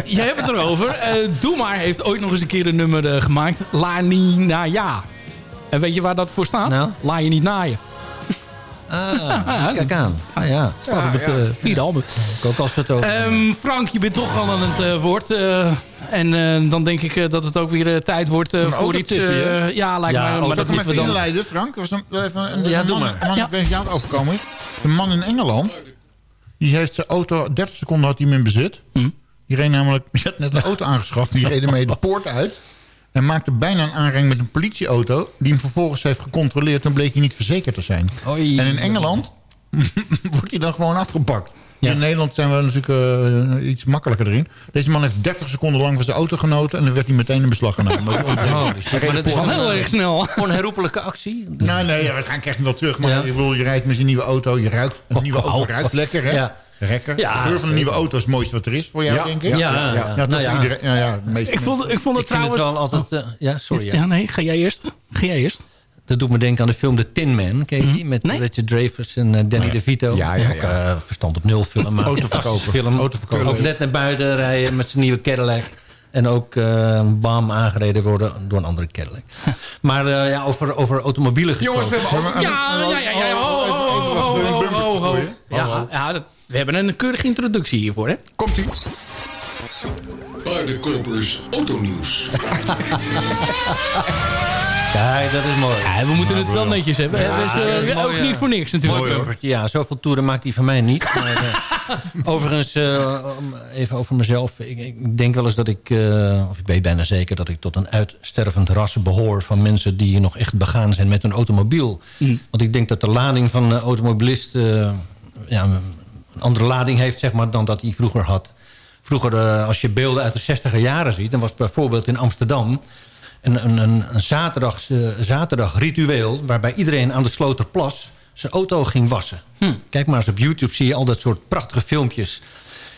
S12: je hebt het erover. Eh Doe maar heeft ooit nog eens een keer een nummer gemaakt. La Nina Ja. En weet je waar dat voor staat?
S14: Nou?
S12: La je niet naaien.
S14: Ah, kijk aan. Ah, ja.
S12: Staat op het eh, vierde album.
S14: Ik ook als het over.
S12: Ehm, Frank, je bent toch al aan het eh, woord. eh, en eh, dan denk ik eh, dat het ook weer tijd wordt voor iets... eh, ja, lijkt
S14: Ja,
S12: mij. Maar
S15: Dat
S12: moeten we
S15: even
S12: dan...
S15: inleiden, Frank. Was een, even, een,
S14: Ja, doe
S15: man,
S14: maar.
S15: Man,
S12: Ja.
S15: ik weet niet of het overkomen is. Een man in Engeland. Die heeft zijn auto... 30 seconden had hij hem in bezit.
S12: Hm.
S15: Die reed namelijk... Die had net een auto aangeschaft. Die reed ermee de poort uit. En maakte bijna een aanrijding met een politieauto. Die hem vervolgens heeft gecontroleerd. En bleek hij niet verzekerd te zijn.
S14: Oei.
S15: En in Engeland wordt hij dan gewoon afgepakt.
S14: Ja.
S15: In Nederland zijn we natuurlijk eh, iets makkelijker erin. Deze man heeft 30 seconden lang van zijn auto genoten... en dan werd hij meteen in beslag genomen.
S14: Oh, shit, maar dat is
S12: Wel heel erg snel.
S14: onherroepelijke actie.
S15: Nou, nee, ja, waarschijnlijk krijg je hem wel terug. Maar
S14: Ja.
S15: bedoel, je rijdt met je nieuwe auto. Je ruikt, een nieuwe auto
S14: oh.
S15: ruikt lekker, hè?
S14: Ja.
S15: Lekker.
S14: Ja,
S15: de geur van een nieuwe auto is het mooiste wat er is voor jou,
S13: Ja.
S15: denk ik.
S14: Ja, ja, ja. Nou ja.
S15: Iedereen,
S12: Ik vond, ik vond het
S14: Ik vind het
S12: trouwens...
S14: wel altijd... eh, ja, sorry. Ja.
S12: Ja, nee, ga jij eerst. Ga jij eerst.
S14: Dat doet me denken aan de film The Tin Man. Ken je die? Met
S12: Nee.
S14: Richard Dreyfuss en eh, Danny DeVito.
S13: Ja, ja, ja.
S14: Ook, eh, verstand op nul film. Maar
S15: Autoverkoper.
S14: film.
S15: Autoverkoper.
S14: Ook net naar buiten rijden met zijn nieuwe Cadillac. En ook eh bam aangereden worden door een andere Cadillac. Maar eh, ja, over, over automobielen gesproken.
S13: Jongens, we hebben.
S12: Ja, ja, ja, ja. Ja, ja, dat- we hebben een keurige introductie hiervoor, hè?
S13: Komt-ie.
S11: Paardenkopers Autonieuws.
S14: Kijk, dat is mooi.
S12: Ja, we moeten het wel netjes hebben.
S14: Ja,
S12: dus, eh, ook
S14: ja.
S12: niet voor niks natuurlijk.
S14: Mooi. Ja, zoveel toeren maakt hij van mij niet. Maar, eh, overigens, eh, even over mezelf. Ik, ik denk wel eens dat ik, eh, of ik weet bijna zeker... dat ik tot een uitstervend ras behoor... van mensen die nog echt begaan zijn met een automobiel. Want ik denk dat de lading van de automobilist... eh, ja, een andere lading heeft zeg maar, dan dat hij vroeger had. Vroeger, eh, als je beelden uit de 60er jaren ziet... dan was bijvoorbeeld in Amsterdam een, een, een, eh, zaterdagritueel... waarbij iedereen aan de Sloterplas zijn auto ging wassen. Kijk maar eens op YouTube, zie je al dat soort prachtige filmpjes.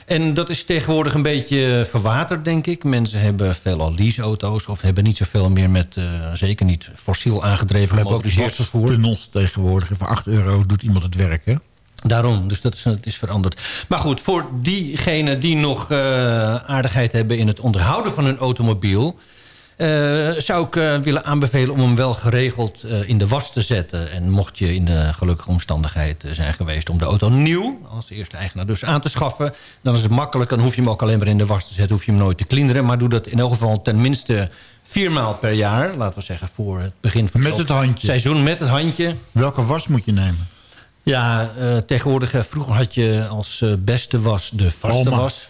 S14: En dat is tegenwoordig een beetje verwaterd, denk ik. Mensen hebben veelal leaseauto's... of hebben niet zoveel meer met, eh, zeker niet fossiel aangedreven
S15: We hebben ook
S14: gemotoriseerd vervoer.
S15: tegenwoordig. Voor 8 euro doet iemand het werk, hè?
S14: Daarom, dus dat is, het is veranderd. Maar goed, voor diegenen die nog eh, aardigheid hebben... in het onderhouden van hun automobiel... eh, zou ik eh, willen aanbevelen om hem wel geregeld in de was te zetten. En mocht je in de gelukkige omstandigheid zijn geweest... om de auto nieuw, als eerste eigenaar dus, aan te schaffen... dan is het makkelijk, dan hoef je hem ook alleen maar in de was te zetten... hoef je hem nooit te klinderen. Maar doe dat in elk geval ten minste vier maal per jaar. Laten we zeggen voor het begin van
S15: Met het handje.
S14: seizoen met het handje.
S15: Welke was moet je nemen?
S14: Ja, eh, tegenwoordig, eh, vroeger had je als eh, beste was de vaste
S15: Valma.
S14: was.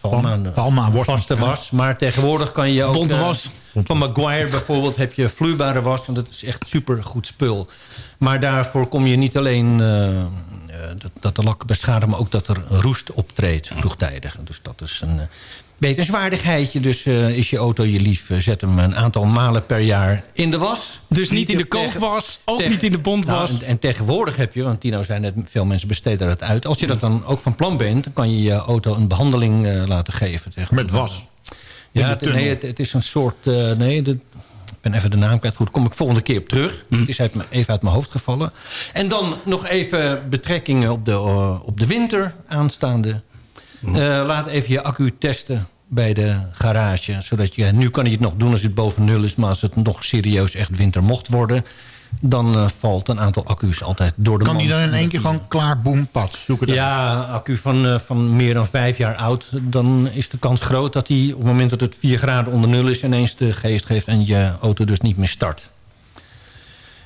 S14: Valma,
S15: was-
S14: vaste was. Maar tegenwoordig kan je ook...
S12: Bonte was.
S14: van Maguire bijvoorbeeld heb je vloeibare was. En dat is echt super goed spul. Maar daarvoor kom je niet alleen dat, dat de lak beschadigt... maar ook dat er roest optreedt vroegtijdig. Dus dat is een... Wetenswaardigheidje, dus eh, is je auto je lief. eh, Zet hem een aantal malen per jaar in de was.
S12: Dus niet in de kookwas, ook
S14: tegen-
S12: niet in de bondwas.
S14: Nou, en, en tegenwoordig heb je, want Tino zei net, veel mensen besteden dat uit. Als je dat dan ook van plan bent, dan kan je je auto een behandeling eh, laten geven.
S15: Met was.
S14: Ja, het, nee, het, het is een soort... eh, nee, de, ik ben even de naam kwijt. Goed, daar kom ik volgende keer op terug.
S15: Hm.
S14: Het is uit, even uit mijn hoofd gevallen. En dan nog even betrekkingen op de, op de winter aanstaande. Eh, laat even je accu testen bij de garage. Zodat je, nu kan hij het nog doen als het boven nul is. Maar als het nog serieus echt winter mocht worden... dan eh, valt een aantal accu's altijd door de
S15: Kan die dan in één keer gewoon klaar, boem, pad? Zoek het uit.
S14: Ja, accu van, eh, van meer dan vijf jaar oud... dan is de kans groot dat hij op het moment dat het 4 graden onder nul is... ineens de geest geeft en je auto dus niet meer start.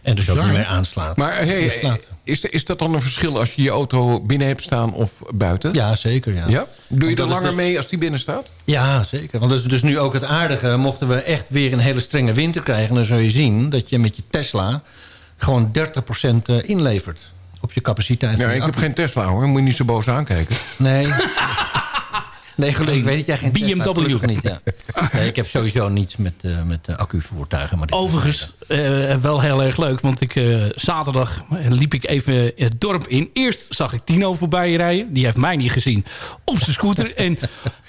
S14: En dus ook niet meer aanslaat.
S13: Maar hey,
S14: Dus
S13: is, is dat dan een verschil als je je auto binnen hebt staan of buiten?
S14: Ja, zeker. Ja.
S13: Ja? Doe je er langer
S14: dus-
S13: mee als die binnen staat?
S14: Ja, zeker. Want dat is dus nu ook het aardige. Mochten we echt weer een hele strenge winter krijgen... dan zul je zien dat je met je Tesla gewoon 30% eh, inlevert. Op je capaciteit. Je
S13: ik heb geen Tesla hoor, moet je niet zo boos aankijken.
S14: Nee. Nee, gelukkig. Ik weet dat jij geen Tesla
S12: BMW.
S14: hebt, gelukkig niet, ja. Nee, ik heb sowieso niets met, eh, met eh, accuvoertuigen. Maar dit-
S12: Overigens, eh, wel heel erg leuk. Want ik, eh, zaterdag liep ik even het dorp in. Eerst zag ik Tino voorbij rijden. Die heeft mij niet gezien op zijn scooter. en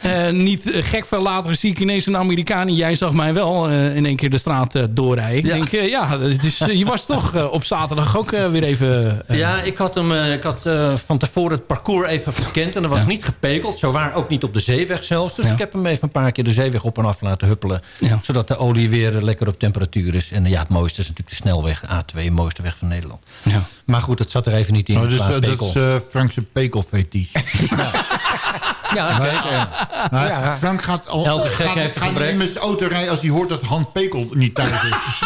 S12: eh, niet eh, gek veel later zie ik ineens een Amerikaan. En jij zag mij wel eh, in één keer de straat eh, doorrijden. Ik denk, eh, ja, dus, eh, je was toch eh, op zaterdag ook eh, weer even... eh,
S14: Ja, ik had, hem, eh, ik had eh, van tevoren het parcours even verkend. En dat was niet gepekeld. Zo waar ook niet op de zeeweg zelfs. Dus
S12: Ja.
S14: ik heb hem even een paar keer de zeeweg op en af laten huppelen. Zodat de olie weer eh, lekker op temperatuur is. En eh, ja, het mooiste is natuurlijk de snelweg. A2, de mooiste weg van Nederland.
S12: Ja.
S14: Maar goed, het zat er even niet in.
S15: Oh, dus, eh, dat is eh, Frankse pekelfetisch.
S14: ja, zeker. Ja.
S15: Maar
S14: Ja.
S15: Frank gaat al
S14: Elke gek
S15: gaat,
S14: heeft
S15: gaat met zijn auto rijden als hij hoort dat Han Pekel niet thuis is.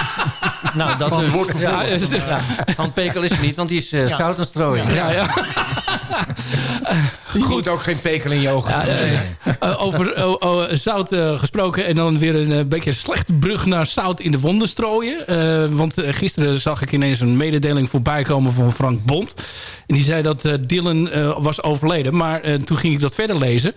S14: Nou, dat dus.
S15: wordt
S14: Ja, Han Pekel is er niet, want die is
S15: Ja.
S14: zout het strooien.
S12: ja,
S13: moet ook geen pekel in je ogen
S12: Ja, eh, eh, over oh, oh, zout eh, gesproken en dan weer een eh, beetje een slechte brug naar zout in de wonden strooien. Eh, want eh, gisteren zag ik ineens een mededeling voorbij komen van Frank Bond. En die zei dat eh, Dylan eh, was overleden. Maar eh, toen ging ik dat verder lezen.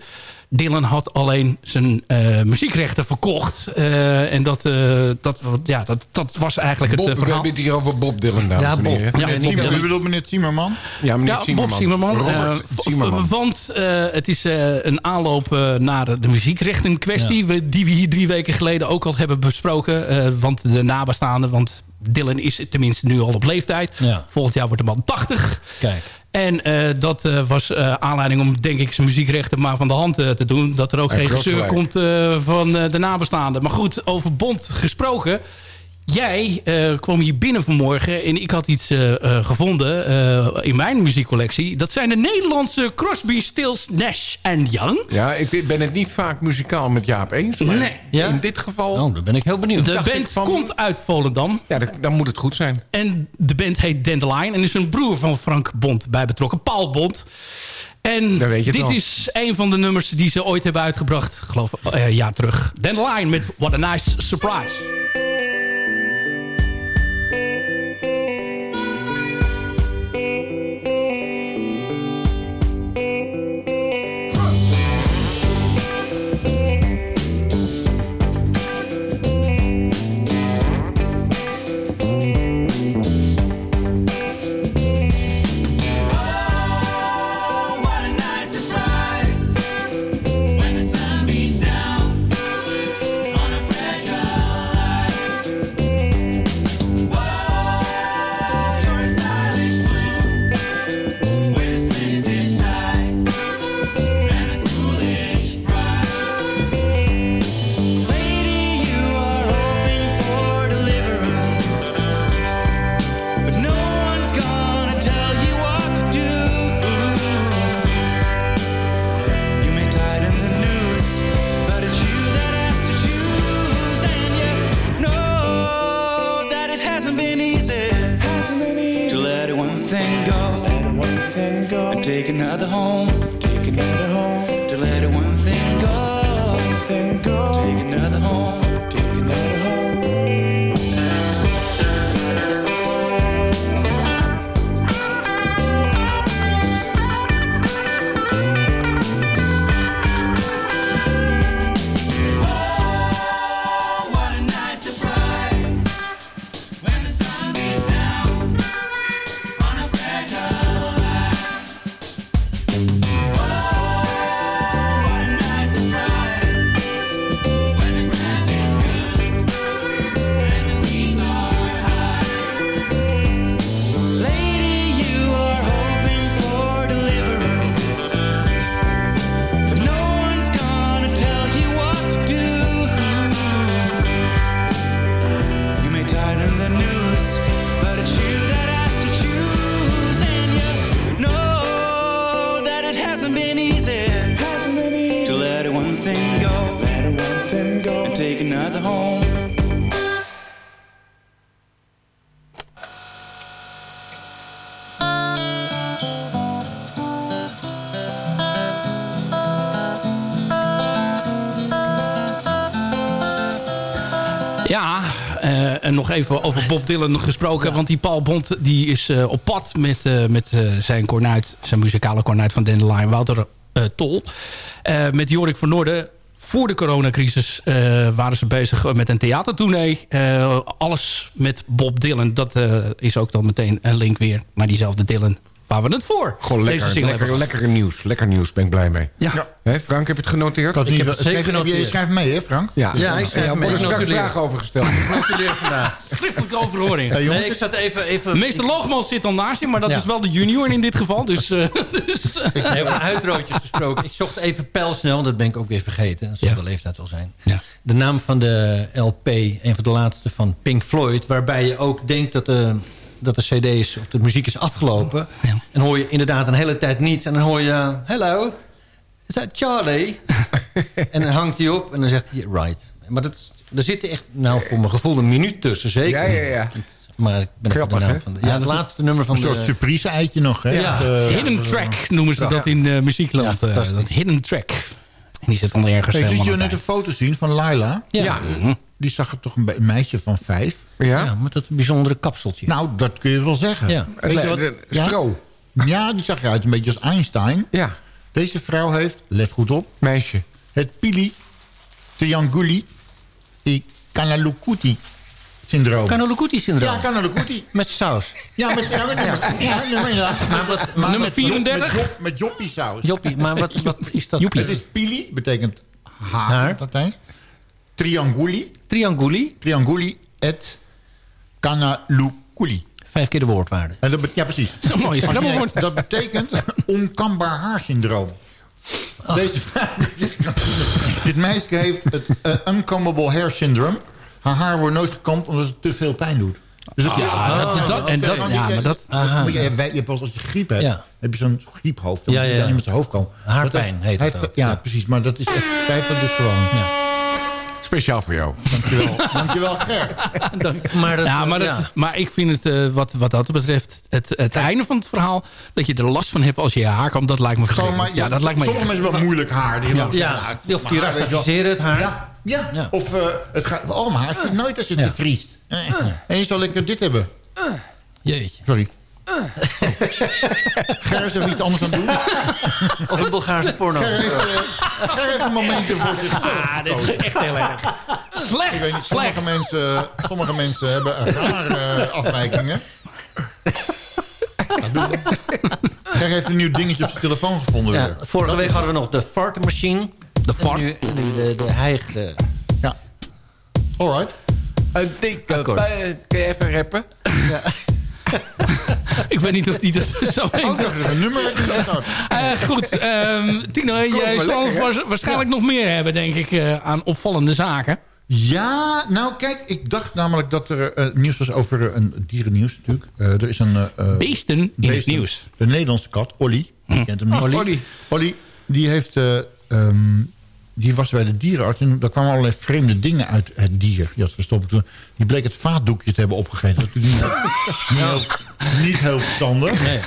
S12: Dylan had alleen zijn eh, muziekrechten verkocht. Eh, en dat, eh, dat, ja, dat, dat was eigenlijk het
S13: Bob,
S12: eh,
S13: we
S12: verhaal.
S13: hebben het hier over Bob Dylan, dames
S14: Ja, Bob.
S12: Ja,
S15: Meneer
S12: Bob Dylan.
S15: u bedoelt meneer Zimmerman?
S13: Ja, meneer
S12: Ja,
S13: Zimmerman.
S12: Bob Eh,
S13: Zimmerman.
S12: Want eh, het is eh, een aanloop naar de, de muziekrechten kwestie... we- die we hier drie weken geleden ook al hebben besproken. Eh, want de nabestaanden, want Dylan is tenminste nu al op leeftijd.
S14: Ja.
S12: Volgend jaar wordt de man 80.
S14: Kijk.
S12: En eh, dat eh, was eh, aanleiding om, denk ik, zijn muziekrechten maar van de hand te doen. Dat er ook geen gezeur komt eh, van eh, de nabestaanden. Maar goed, over Bond gesproken. Jij eh, kwam hier binnen vanmorgen en ik had iets eh, eh, gevonden eh, in mijn muziekcollectie. Dat zijn de Nederlandse Crosby, Stills, Nash en Young.
S13: Ja, ik ben het niet vaak muzikaal met Jaap eens. Maar
S12: Nee.
S14: Ja?
S13: in dit geval...
S14: Oh, daar ben ik heel benieuwd.
S12: De
S13: dacht
S12: band
S13: van-
S12: komt uit Volendam.
S13: Ja, dan, dan moet het goed zijn.
S12: En de band heet Dandelion. En is een broer van Frank Bond bij betrokken. Paul Bond. En dit is een van de nummers die ze ooit hebben uitgebracht. Ik geloof eh, een jaar terug. Dandelion met What a Nice Surprise. Even over Bob Dylan gesproken. Want die Paul Bond die is eh, op pad met, eh, met eh, zijn kornuit, zijn muzikale kornuit van Dandelion, Wouter Tol. Met Jorik van Noorden voor de coronacrisis waren ze bezig met een theatertournee. Alles met Bob Dylan. Dat is ook dan meteen een link weer naar diezelfde Dylan waar we het voor
S13: Gewoon
S12: deze
S13: lekker,
S12: single
S13: lekker,
S12: hebben.
S13: lekker nieuws. Lekker nieuws, ben ik blij mee.
S12: Ja.
S13: Hè, Frank, heb je het genoteerd?
S15: Ik heb het zeker genoteerd. Je schrijft mee, hè Frank?
S13: Ja,
S14: Ja, ik schrijf
S13: er
S14: mee. Ik
S13: straks
S14: notuleer.
S13: vragen over gesteld.
S14: Vandaag.
S12: Schriftelijke overhoring.
S14: Nee, ik zat even... even
S12: Meester Loogman zit al naast je, maar dat
S14: Ja.
S12: is wel de junior in dit geval. Dus, eh, dus eh,
S14: Nee, van huidroodjes gesproken. Ik zocht even pijlsnel, dat ben ik ook weer vergeten. Dat zal
S12: Ja.
S14: de leeftijd wel zijn.
S12: Ja.
S14: De naam van de LP, een van de laatste van Pink Floyd... waarbij je ook denkt dat de, dat de cd is, of de muziek is afgelopen.
S12: Ja.
S14: En hoor je inderdaad een hele tijd niets. En dan hoor je, hello, is that Charlie? en dan hangt hij op en dan zegt hij, right. Maar dat, er zit echt, nou voor mijn gevoel, een minuut tussen, zeker.
S13: Ja, ja, ja.
S14: Maar ik ben de
S13: Grappig,
S14: naam
S13: hè?
S14: van de... Ja, het laatste nummer van
S15: een soort
S14: de...
S15: surprise eitje nog, hè?
S14: Ja.
S15: Dat, eh,
S12: hidden track noemen ze dat in eh, muziekland.
S14: Ja,
S12: eh,
S14: fantastisch.
S12: dat hidden track. En die zit dan ergens
S15: Hey, liet je net een foto zien van Laila?
S14: Ja.
S15: Die zag er toch een, meisje van vijf?
S13: Ja?
S14: Ja, met dat bijzondere kapseltje.
S15: Nou, dat kun je wel zeggen.
S14: Ja.
S15: Weet je wat? Ja?
S13: Stro.
S15: Ja, die zag eruit een beetje als Einstein.
S13: Ja,
S15: Deze vrouw heeft, let goed op,
S13: meisje.
S15: het Pili Trianguli i Kanalukuti syndroom.
S14: Kanolukuti-syndroom.
S15: ja, Kanalukuti.
S14: Met saus.
S15: Ja, met, ja, met, ja, nee, maar inderdaad.
S14: Maar wat-
S15: Maar
S12: nummer
S15: met-
S12: 34?
S15: Met, jop, met joppie saus.
S14: Joppie, maar wat, wat is dat?
S12: Joepie.
S15: Het is Pili, betekent haar, het Latijns. Trianguli,
S14: Trianguli.
S15: Trianguli et Kanaluculi.
S14: Vijf keer de woordwaarde.
S15: En dat ja, precies. Je-
S12: scrabbelwoord.
S15: Dat betekent onkambaar haarsyndroom. Deze dit meisje heeft het uh, uncombable hair syndrome. Haar haar wordt nooit gekamd omdat het te veel pijn doet. Dus dat,
S12: Ja, dat- dat- en dat- ja, maar dat-
S14: Aha.
S15: Moet je, je als je griep hebt,
S14: Ja.
S15: heb je zo'n griephoofd. Dan
S14: Ja,
S15: moet je
S14: ja,
S15: dan
S14: ja.
S15: niet met zijn hoofd komen.
S14: Haarpijn
S15: Dat
S14: heet
S15: hij
S14: het
S15: heeft-
S14: ook.
S15: Ja,
S14: Ja.
S15: precies. Maar dat is echt, zij heeft dat dus gewoon.
S13: Speciaal voor jou.
S15: Dankjewel. Dankjewel, Ger.
S14: Maar, dat,
S12: Ja, maar, dat,
S14: ja.
S12: maar ik vind het, eh, wat, wat dat betreft, het, het einde van het verhaal... dat je er last van hebt als je je haar komt, dat lijkt me
S15: Gewoon maar,
S12: ja, dat lijkt me
S15: sommige mensen hebben moeilijk haar. Die
S14: Ja, ja, of die rastiseren het haar.
S15: Ja, ja.
S14: Ja.
S15: of eh, het gaat... Oh, mijn haar zit nooit als het
S14: Ja.
S15: bevriest. Eh, En je zal lekker dit hebben.
S14: Jeetje.
S15: Sorry. Ger is er iets anders aan het doen.
S14: Of een Bulgaarse porno.
S15: Ger heeft, eh, Ger heeft een momentje voor zichzelf.
S12: Ah, dit is echt heel erg.
S15: Ik
S12: Slecht,
S15: weet niet,
S12: slecht.
S15: sommige mensen, sommige mensen hebben rare afwijkingen. Ger heeft een nieuw dingetje op zijn telefoon gevonden.
S14: Ja,
S15: weer.
S14: vorige week hadden we nog de fart machine.
S12: De fart.
S14: En nu, nu de, de. De,
S15: Ja. Alright.
S13: Een dikke. Kun je even rappen?
S12: Ik weet niet of die dat zo
S15: Ook
S12: heet.
S15: nog eens een nummer.
S12: Eh, goed, ehm, Tino, jij zal
S13: lekker,
S12: waarschijnlijk nog meer hebben, denk ik, eh, aan opvallende zaken.
S15: Ja, nou kijk, ik dacht namelijk dat er eh, nieuws was over een dierennieuws natuurlijk. Er is een...
S12: Beesten in het nieuws.
S15: De Nederlandse kat, Olly. Je kent hem.
S13: Oh, Olly.
S15: Olly, die heeft... eh, ehm, die was bij de dierenarts en daar kwamen allerlei vreemde dingen uit het dier. Die had verstopt. Die bleek het vaatdoekje te hebben opgegeten. Dat is natuurlijk niet, heel- niet, heel, niet heel verstandig.
S14: nee.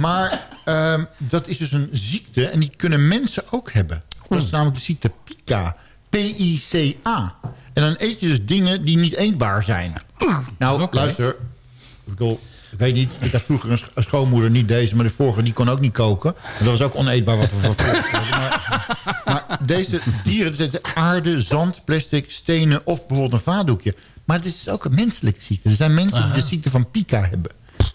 S15: Maar ehm, dat is dus een ziekte en die kunnen mensen ook hebben. Dat is namelijk de ziekte Pica. P-I-C-A. En dan eet je dus dingen die niet eetbaar zijn. Nou, luister. Ik bedoel, weet niet. Ik had vroeger een, sch- een schoonmoeder, niet deze, maar de vorige, die kon ook niet koken. En dat was ook oneetbaar wat we hadden. Maar, maar deze dieren zitten aarde, zand, plastic, stenen of bijvoorbeeld een vaatdoekje. Maar het is dus ook een menselijke ziekte. Er zijn mensen die de ziekte van Pica hebben.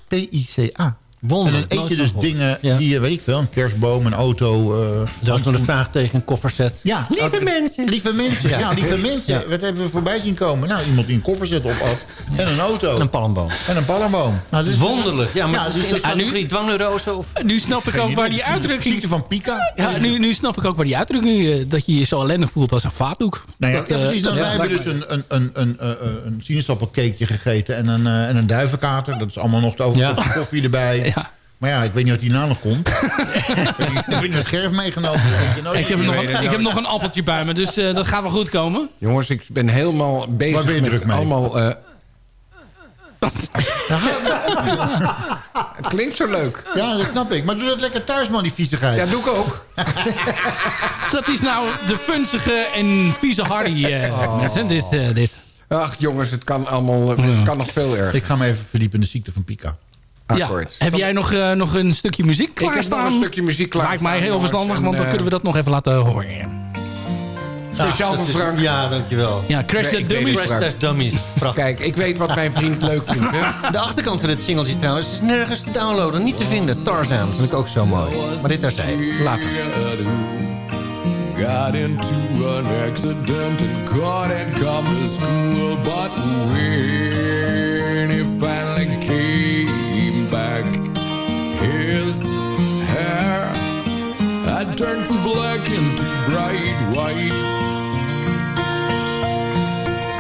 S15: P-I-C-A. En dan eet je dus dingen
S14: Ja.
S15: die, je weet ik veel, een kerstboom, een auto. eh,
S14: Dat was nog een vraagteken, een kofferset.
S15: Ja,
S14: Lieve
S15: ook-
S14: mensen.
S15: Lieve mensen, ja,
S14: Ja.
S15: lieve mensen.
S14: Ja.
S15: Wat hebben we voorbij zien komen? Nou, iemand die een kofferzet op had. En een auto.
S14: En een palmboom.
S15: En een palmboom. Nou, dit is-
S14: Wonderlijk. Ja, maar
S15: dus
S14: is in de categorie dwangneurose of...
S12: Nu snap ik ook waar die uitdrukking...
S15: Ziekte van Pika?
S12: Ja, nu, nu snap ik ook waar die uitdrukking... eh, dat je je zo ellendig voelt als een vaatdoek.
S15: Nou ja,
S12: Dat,
S15: ja,
S12: eh,
S15: precies. Dan wij hebben dus een, een, een, een, een, een sinaasappelcakeje gegeten en een, eh, en een duivenkater. Dat is allemaal nog de overige
S14: Ja.
S15: koffie erbij. Maar ja, ik weet niet wat hierna nog komt. ik heb een scherf meegenomen. Nou,
S12: Ik heb, nog, een,
S13: het
S12: ik heb nog een appeltje bij me, dus eh, dat gaat wel goed komen.
S13: Jongens, ik ben helemaal bezig
S15: ben je
S13: met
S15: druk mee?
S13: allemaal... eh, het klinkt zo leuk.
S15: Ja, dat snap ik. Maar doe dat lekker thuis, man, die viezigheid.
S13: Ja, doe ik ook.
S12: Dat is nou de funzige en vieze Harry. eh,
S15: Oh.
S12: dit, eh, dit.
S13: Ach jongens, het kan allemaal... Het kan nog veel erger.
S15: Ik ga me even verdiepen in de ziekte van Pika.
S12: Ja. Heb jij nog, eh, nog een stukje muziek
S13: Ik heb nog
S12: klaarstaan?
S13: een stukje muziek klaar.
S12: Lijkt mij heel verstandig, want dan kunnen we dat nog even laten horen.
S13: Speciaal
S14: dat
S13: voor
S14: is-
S13: Frank.
S14: Ja, dankjewel.
S12: Ja, Crash
S13: Nee,
S12: the Dummies.
S14: Crash. Test Dummies. Prachtig.
S13: Kijk, ik weet wat mijn vriend leuk vindt. Hè?
S14: De achterkant van dit singeltje trouwens is nergens te downloaden. Niet te vinden. Tarzan vind ik ook zo mooi. Maar dit terzijde. Later.
S9: Got into an accident and caught and come to school. But when he finally had turned from black into bright white.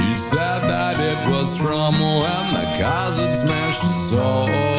S9: He said that it was from when the cars had smashed so hard.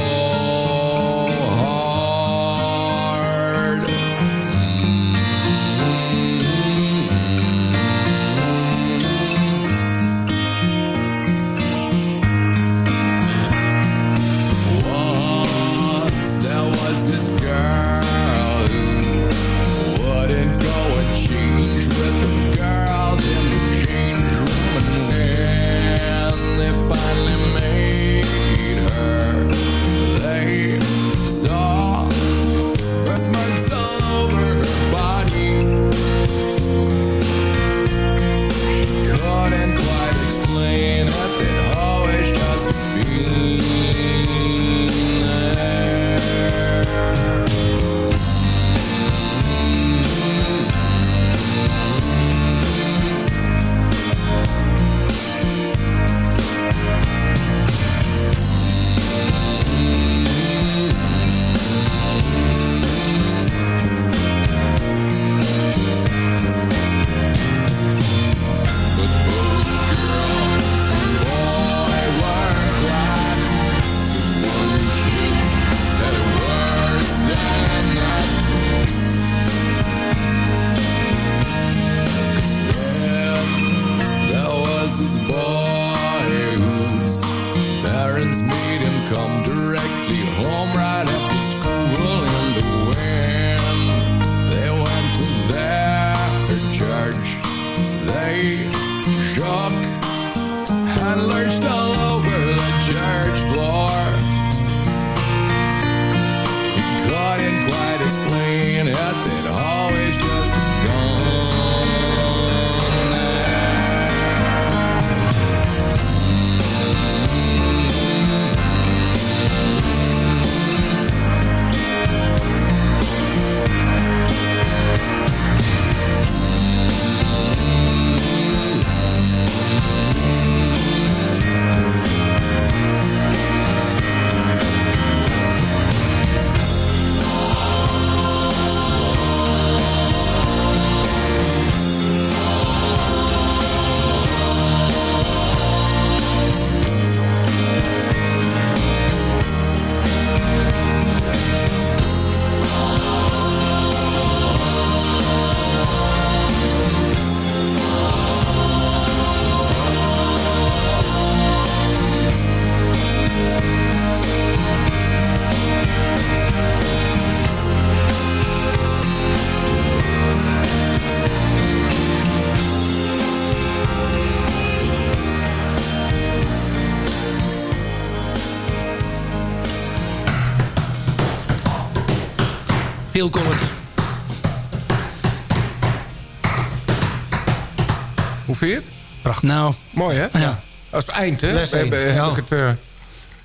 S12: Nou,
S13: Mooi, hè?
S12: Ja.
S13: Is het eind, hè? Heb
S14: Ja.
S13: ik, het, eh,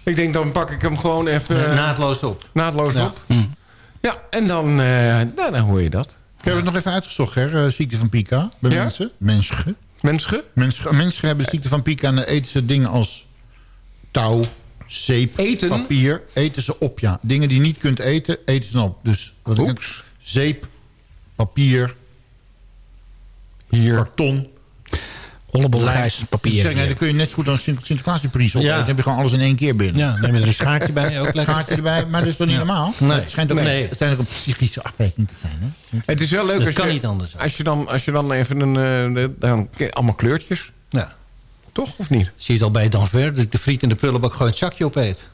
S13: ik denk, dan pak ik hem gewoon even... eh,
S14: Naadloos op.
S13: naadloos
S14: Ja.
S13: op. Ja, en dan, eh, nou, dan hoor je dat.
S15: Ik heb het nog even uitgezocht, hè, ziekte van Pika. Bij
S13: Ja?
S15: mensen. Mensen.
S13: Mensen?
S15: Mensen, mensen hebben ziekte van Pika en dan eten ze dingen als touw, zeep,
S13: Eten?
S15: papier. Eten ze op, ja. Dingen die je niet kunt eten, eten ze dan op. Dus wat ik
S13: Oeps.
S15: zeep, papier,
S13: Hier.
S15: karton.
S12: Hollebolle
S15: lijm.
S12: grijs papier.
S15: Zeg, nee, dan kun je net goed dan Sint Sinterklaas-surprise opeten.
S14: Ja.
S15: Dan heb je gewoon alles in één keer binnen.
S14: Ja, neem je er een schaartje bij. Ook lekker.
S15: Gaatje erbij, maar dat is toch niet
S14: Ja.
S15: normaal?
S14: Nee.
S15: Het schijnt ook
S14: Nee.
S15: uiteindelijk een psychische afwijking te zijn. Hè?
S13: Het is wel leuk
S14: Dat
S13: als
S14: kan
S13: je,
S14: niet anders.
S13: Als je, dan, als je dan even een... eh, de- dan, allemaal kleurtjes.
S14: Ja.
S13: Toch, of niet?
S14: Zie je het al bij Danver, dat ik de friet in de prullenbak gewoon het zakje opeet.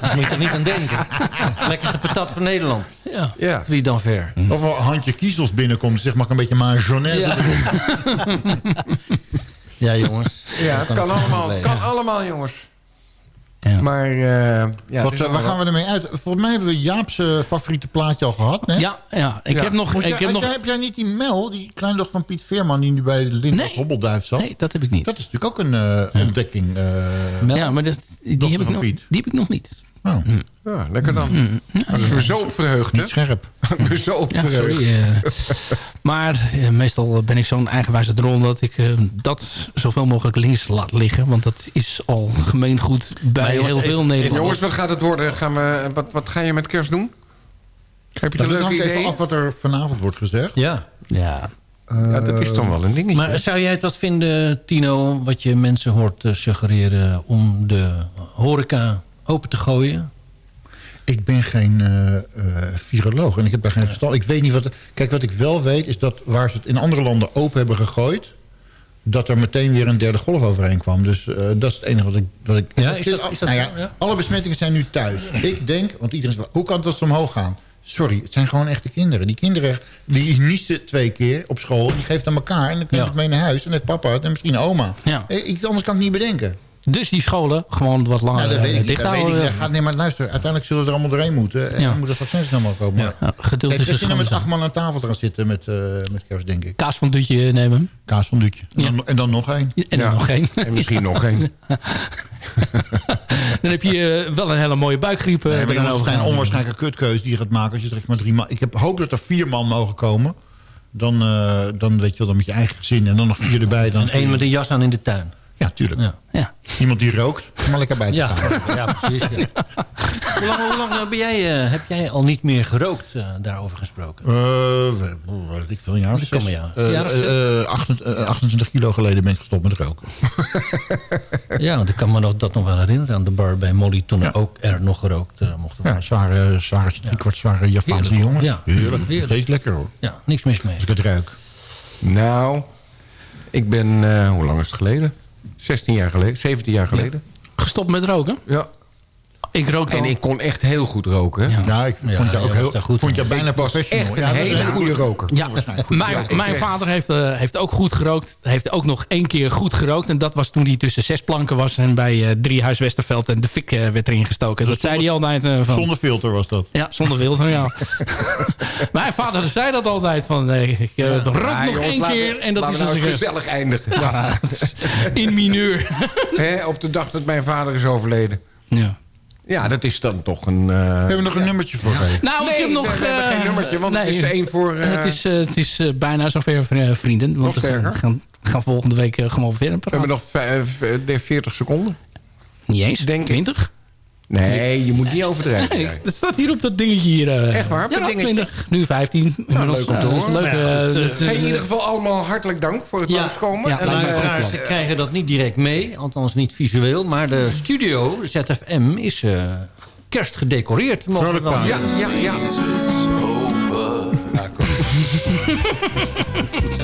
S14: Daar moet je er niet aan denken. Lekkerste patat van Nederland.
S12: Ja.
S13: Ja.
S14: Friet Danver.
S15: Of wel een handje kiezels binnenkomt, zeg maar een beetje mayonaise.
S14: Ja. Ja, jongens.
S13: Ja, het kan allemaal,
S14: gebleven.
S13: kan allemaal, jongens. Maar eh, ja,
S15: Wat, eh, waar gaan we ermee uit? Volgens mij hebben we Jaap's eh, favoriete plaatje al gehad. Nee?
S12: Ja, ja. Ik heb nog...
S15: Moest
S12: Ik
S15: jij-
S12: heb nog
S15: jij- heb jij niet die Mel, die kleindochter van Piet Veerman... die nu bij de Hobbelduif zat?
S12: Nee, dat heb ik niet.
S15: Dat is natuurlijk ook een eh, ontdekking. eh,
S12: ja, maar dat, die, heb ik nog, die heb ik nog niet.
S15: Oh.
S13: Ja, lekker dan. Ik me zo op verheugd, hè?
S15: Scherp.
S13: Ik ben zo op
S12: Ja,
S13: verheugd.
S12: sorry. eh. maar eh, meestal ben ik zo'n eigenwijze drol dat ik eh, dat zoveel mogelijk links laat liggen. Want dat is al gemeengoed bij
S13: jongens,
S12: heel veel Nederlanders.
S13: Jongens, wat gaat het worden? Gaan we, wat, wat ga je met kerst doen? Heb je
S15: Dat
S13: een
S15: hangt even af wat er vanavond wordt gezegd.
S14: Ja.
S12: Ja.
S13: Ja, dat is dan wel een dingetje.
S14: Maar zou jij het wat vinden, Tino, wat je mensen hoort suggereren... om de horeca open te gooien?
S15: Ik ben geen eh, eh, viroloog en ik heb daar geen verstand. Ik weet niet wat... Kijk, wat ik wel weet is dat waar ze het in andere landen open hebben gegooid... dat er meteen weer een derde golf overheen kwam. Dus eh, dat is het enige wat ik... Wat ik
S14: Ja, is dat- is dat
S15: nou ja,
S14: zo, ja?
S15: Alle besmettingen zijn nu thuis. Ik denk, want iedereen hoe kan het dat ze omhoog gaan? Sorry, het zijn gewoon echte kinderen. Die kinderen die niezen twee keer op school... die geeft aan elkaar en dan neemt het mee naar huis. En dan heeft papa het en misschien oma.
S12: Ja.
S15: Iets anders kan ik niet bedenken.
S12: Dus die scholen gewoon wat langer
S15: Nou, dat weet ik
S12: eh,
S15: Dat weet ik. Dat gaat, nee, maar luister, uiteindelijk zullen ze er allemaal doorheen moeten. En
S12: Ja.
S15: dan moet het vaccin snel mogelijk komen.
S12: Ja, geduld
S15: Kijk,
S12: is
S15: we
S12: een
S15: zullen met acht man aan tafel gaan zitten met, eh, met kerst, denk ik.
S12: Kaas van dutje nemen.
S15: Kaas van dutje. En,
S12: Ja.
S15: dan, en dan nog één.
S12: En dan nog geen.
S13: En misschien nog één.
S12: dan heb je eh, wel een hele mooie buikgriep. eh,
S15: Nee, maar
S12: dan
S15: is een onwaarschijnlijke kutkeus die je gaat maken als je terecht maar drie man. Ik heb, hoop dat er vier man mogen komen. Dan, eh, dan weet je wel, dan met je eigen gezin. En dan nog vier erbij. Dan
S14: En één met een jas aan in de tuin.
S15: Ja, tuurlijk.
S14: Ja.
S12: Ja.
S15: Iemand die rookt, maar lekker bij te
S14: Ja,
S15: gaan.
S14: ja precies. ja. Hoe lang, hoe lang eh, ben jij, eh, heb jij al niet meer gerookt, eh, daarover gesproken?
S15: Eh, weet ik veel, een jaar of zes.
S14: ja.
S15: Eh,
S14: Jaar of zes?
S15: eh, eh, 28 eh, 28 kilo geleden ben ik gestopt met roken.
S14: Ja, want ik kan me nog, dat nog wel herinneren aan de bar bij Molly... toen er ook er nog gerookt mocht worden.
S15: Ja, zware, zware, driekwart zware Javaanse
S14: Heerlijk.
S15: jongens.
S14: Ja.
S15: Heerlijk.
S14: Heerlijk.
S15: Steeds lekker hoor.
S14: Ja, niks mis mee.
S15: Als ik het ruik.
S13: Nou, ik ben... eh, hoe lang is het geleden? 16 jaar geleden, 17 jaar geleden.
S12: Gestopt met roken?
S13: Ja.
S12: Ik rook
S13: En
S12: al.
S13: ik kon echt heel goed roken.
S12: Ja.
S15: Ja, ik
S14: Ja,
S15: vond je ook heel,
S14: goed
S15: vond je bijna
S13: Ik was
S15: professional.
S13: echt een
S15: Ja,
S13: hele goede roker.
S12: Ja,
S15: Waarschijnlijk goed.
S12: mijn, mijn vader heeft, eh, heeft ook goed gerookt. Heeft ook nog één keer goed gerookt. En dat was toen hij tussen zes planken was. En bij eh drie Huis Westerveld en de fik eh, werd erin gestoken. Dat zei hij altijd. eh, van,
S15: Zonder filter was dat.
S12: Ja, zonder filter, ja. mijn vader zei dat altijd. Van, nee, ik eh, rook
S13: Ja,
S12: nog
S13: jongens,
S12: één keer. En dat is
S13: nou
S12: dus
S13: gezellig eindigen.
S12: In mineur.
S13: Hè, op de dag dat mijn vader is overleden.
S12: ja.
S13: Ja, dat is dan toch een... eh,
S15: Hebben we nog een nummertje voor geven?
S12: Nou,
S13: Nee,
S12: ik heb nog...
S13: we- we hebben
S12: eh,
S13: geen nummertje, want het is één voor, eh,
S12: het is, het is bijna zover, vrienden. Want
S13: Nog
S12: we gaan, gaan, volgende week gewoon verder
S13: we
S12: praten.
S13: hebben nog vijf- eh, 40 seconden.
S12: Niet eens,
S13: Denk ik.
S12: 20?
S13: Nee, je moet niet overdrijven.
S12: Nee, dat staat hier op dat dingetje hier. eh.
S13: Echt waar?
S12: Ja,
S13: dat dingetje?
S12: 20, nu 15. Inmiddels.
S13: leuk om te
S12: Ja, is
S13: horen.
S12: Leuk,
S14: Nou ja,
S12: eh,
S14: eh,
S13: Hey,
S12: eh,
S13: in ieder geval allemaal hartelijk dank voor het
S14: Ja.
S13: langskomen.
S12: Ja,
S13: En, eh.
S14: Luisteraars krijgen dat niet direct mee. Althans niet visueel. Maar de studio, de ZFM, is eh mogen we
S15: Vrolijk
S14: wel
S15: paas.
S13: ja, ja, ja.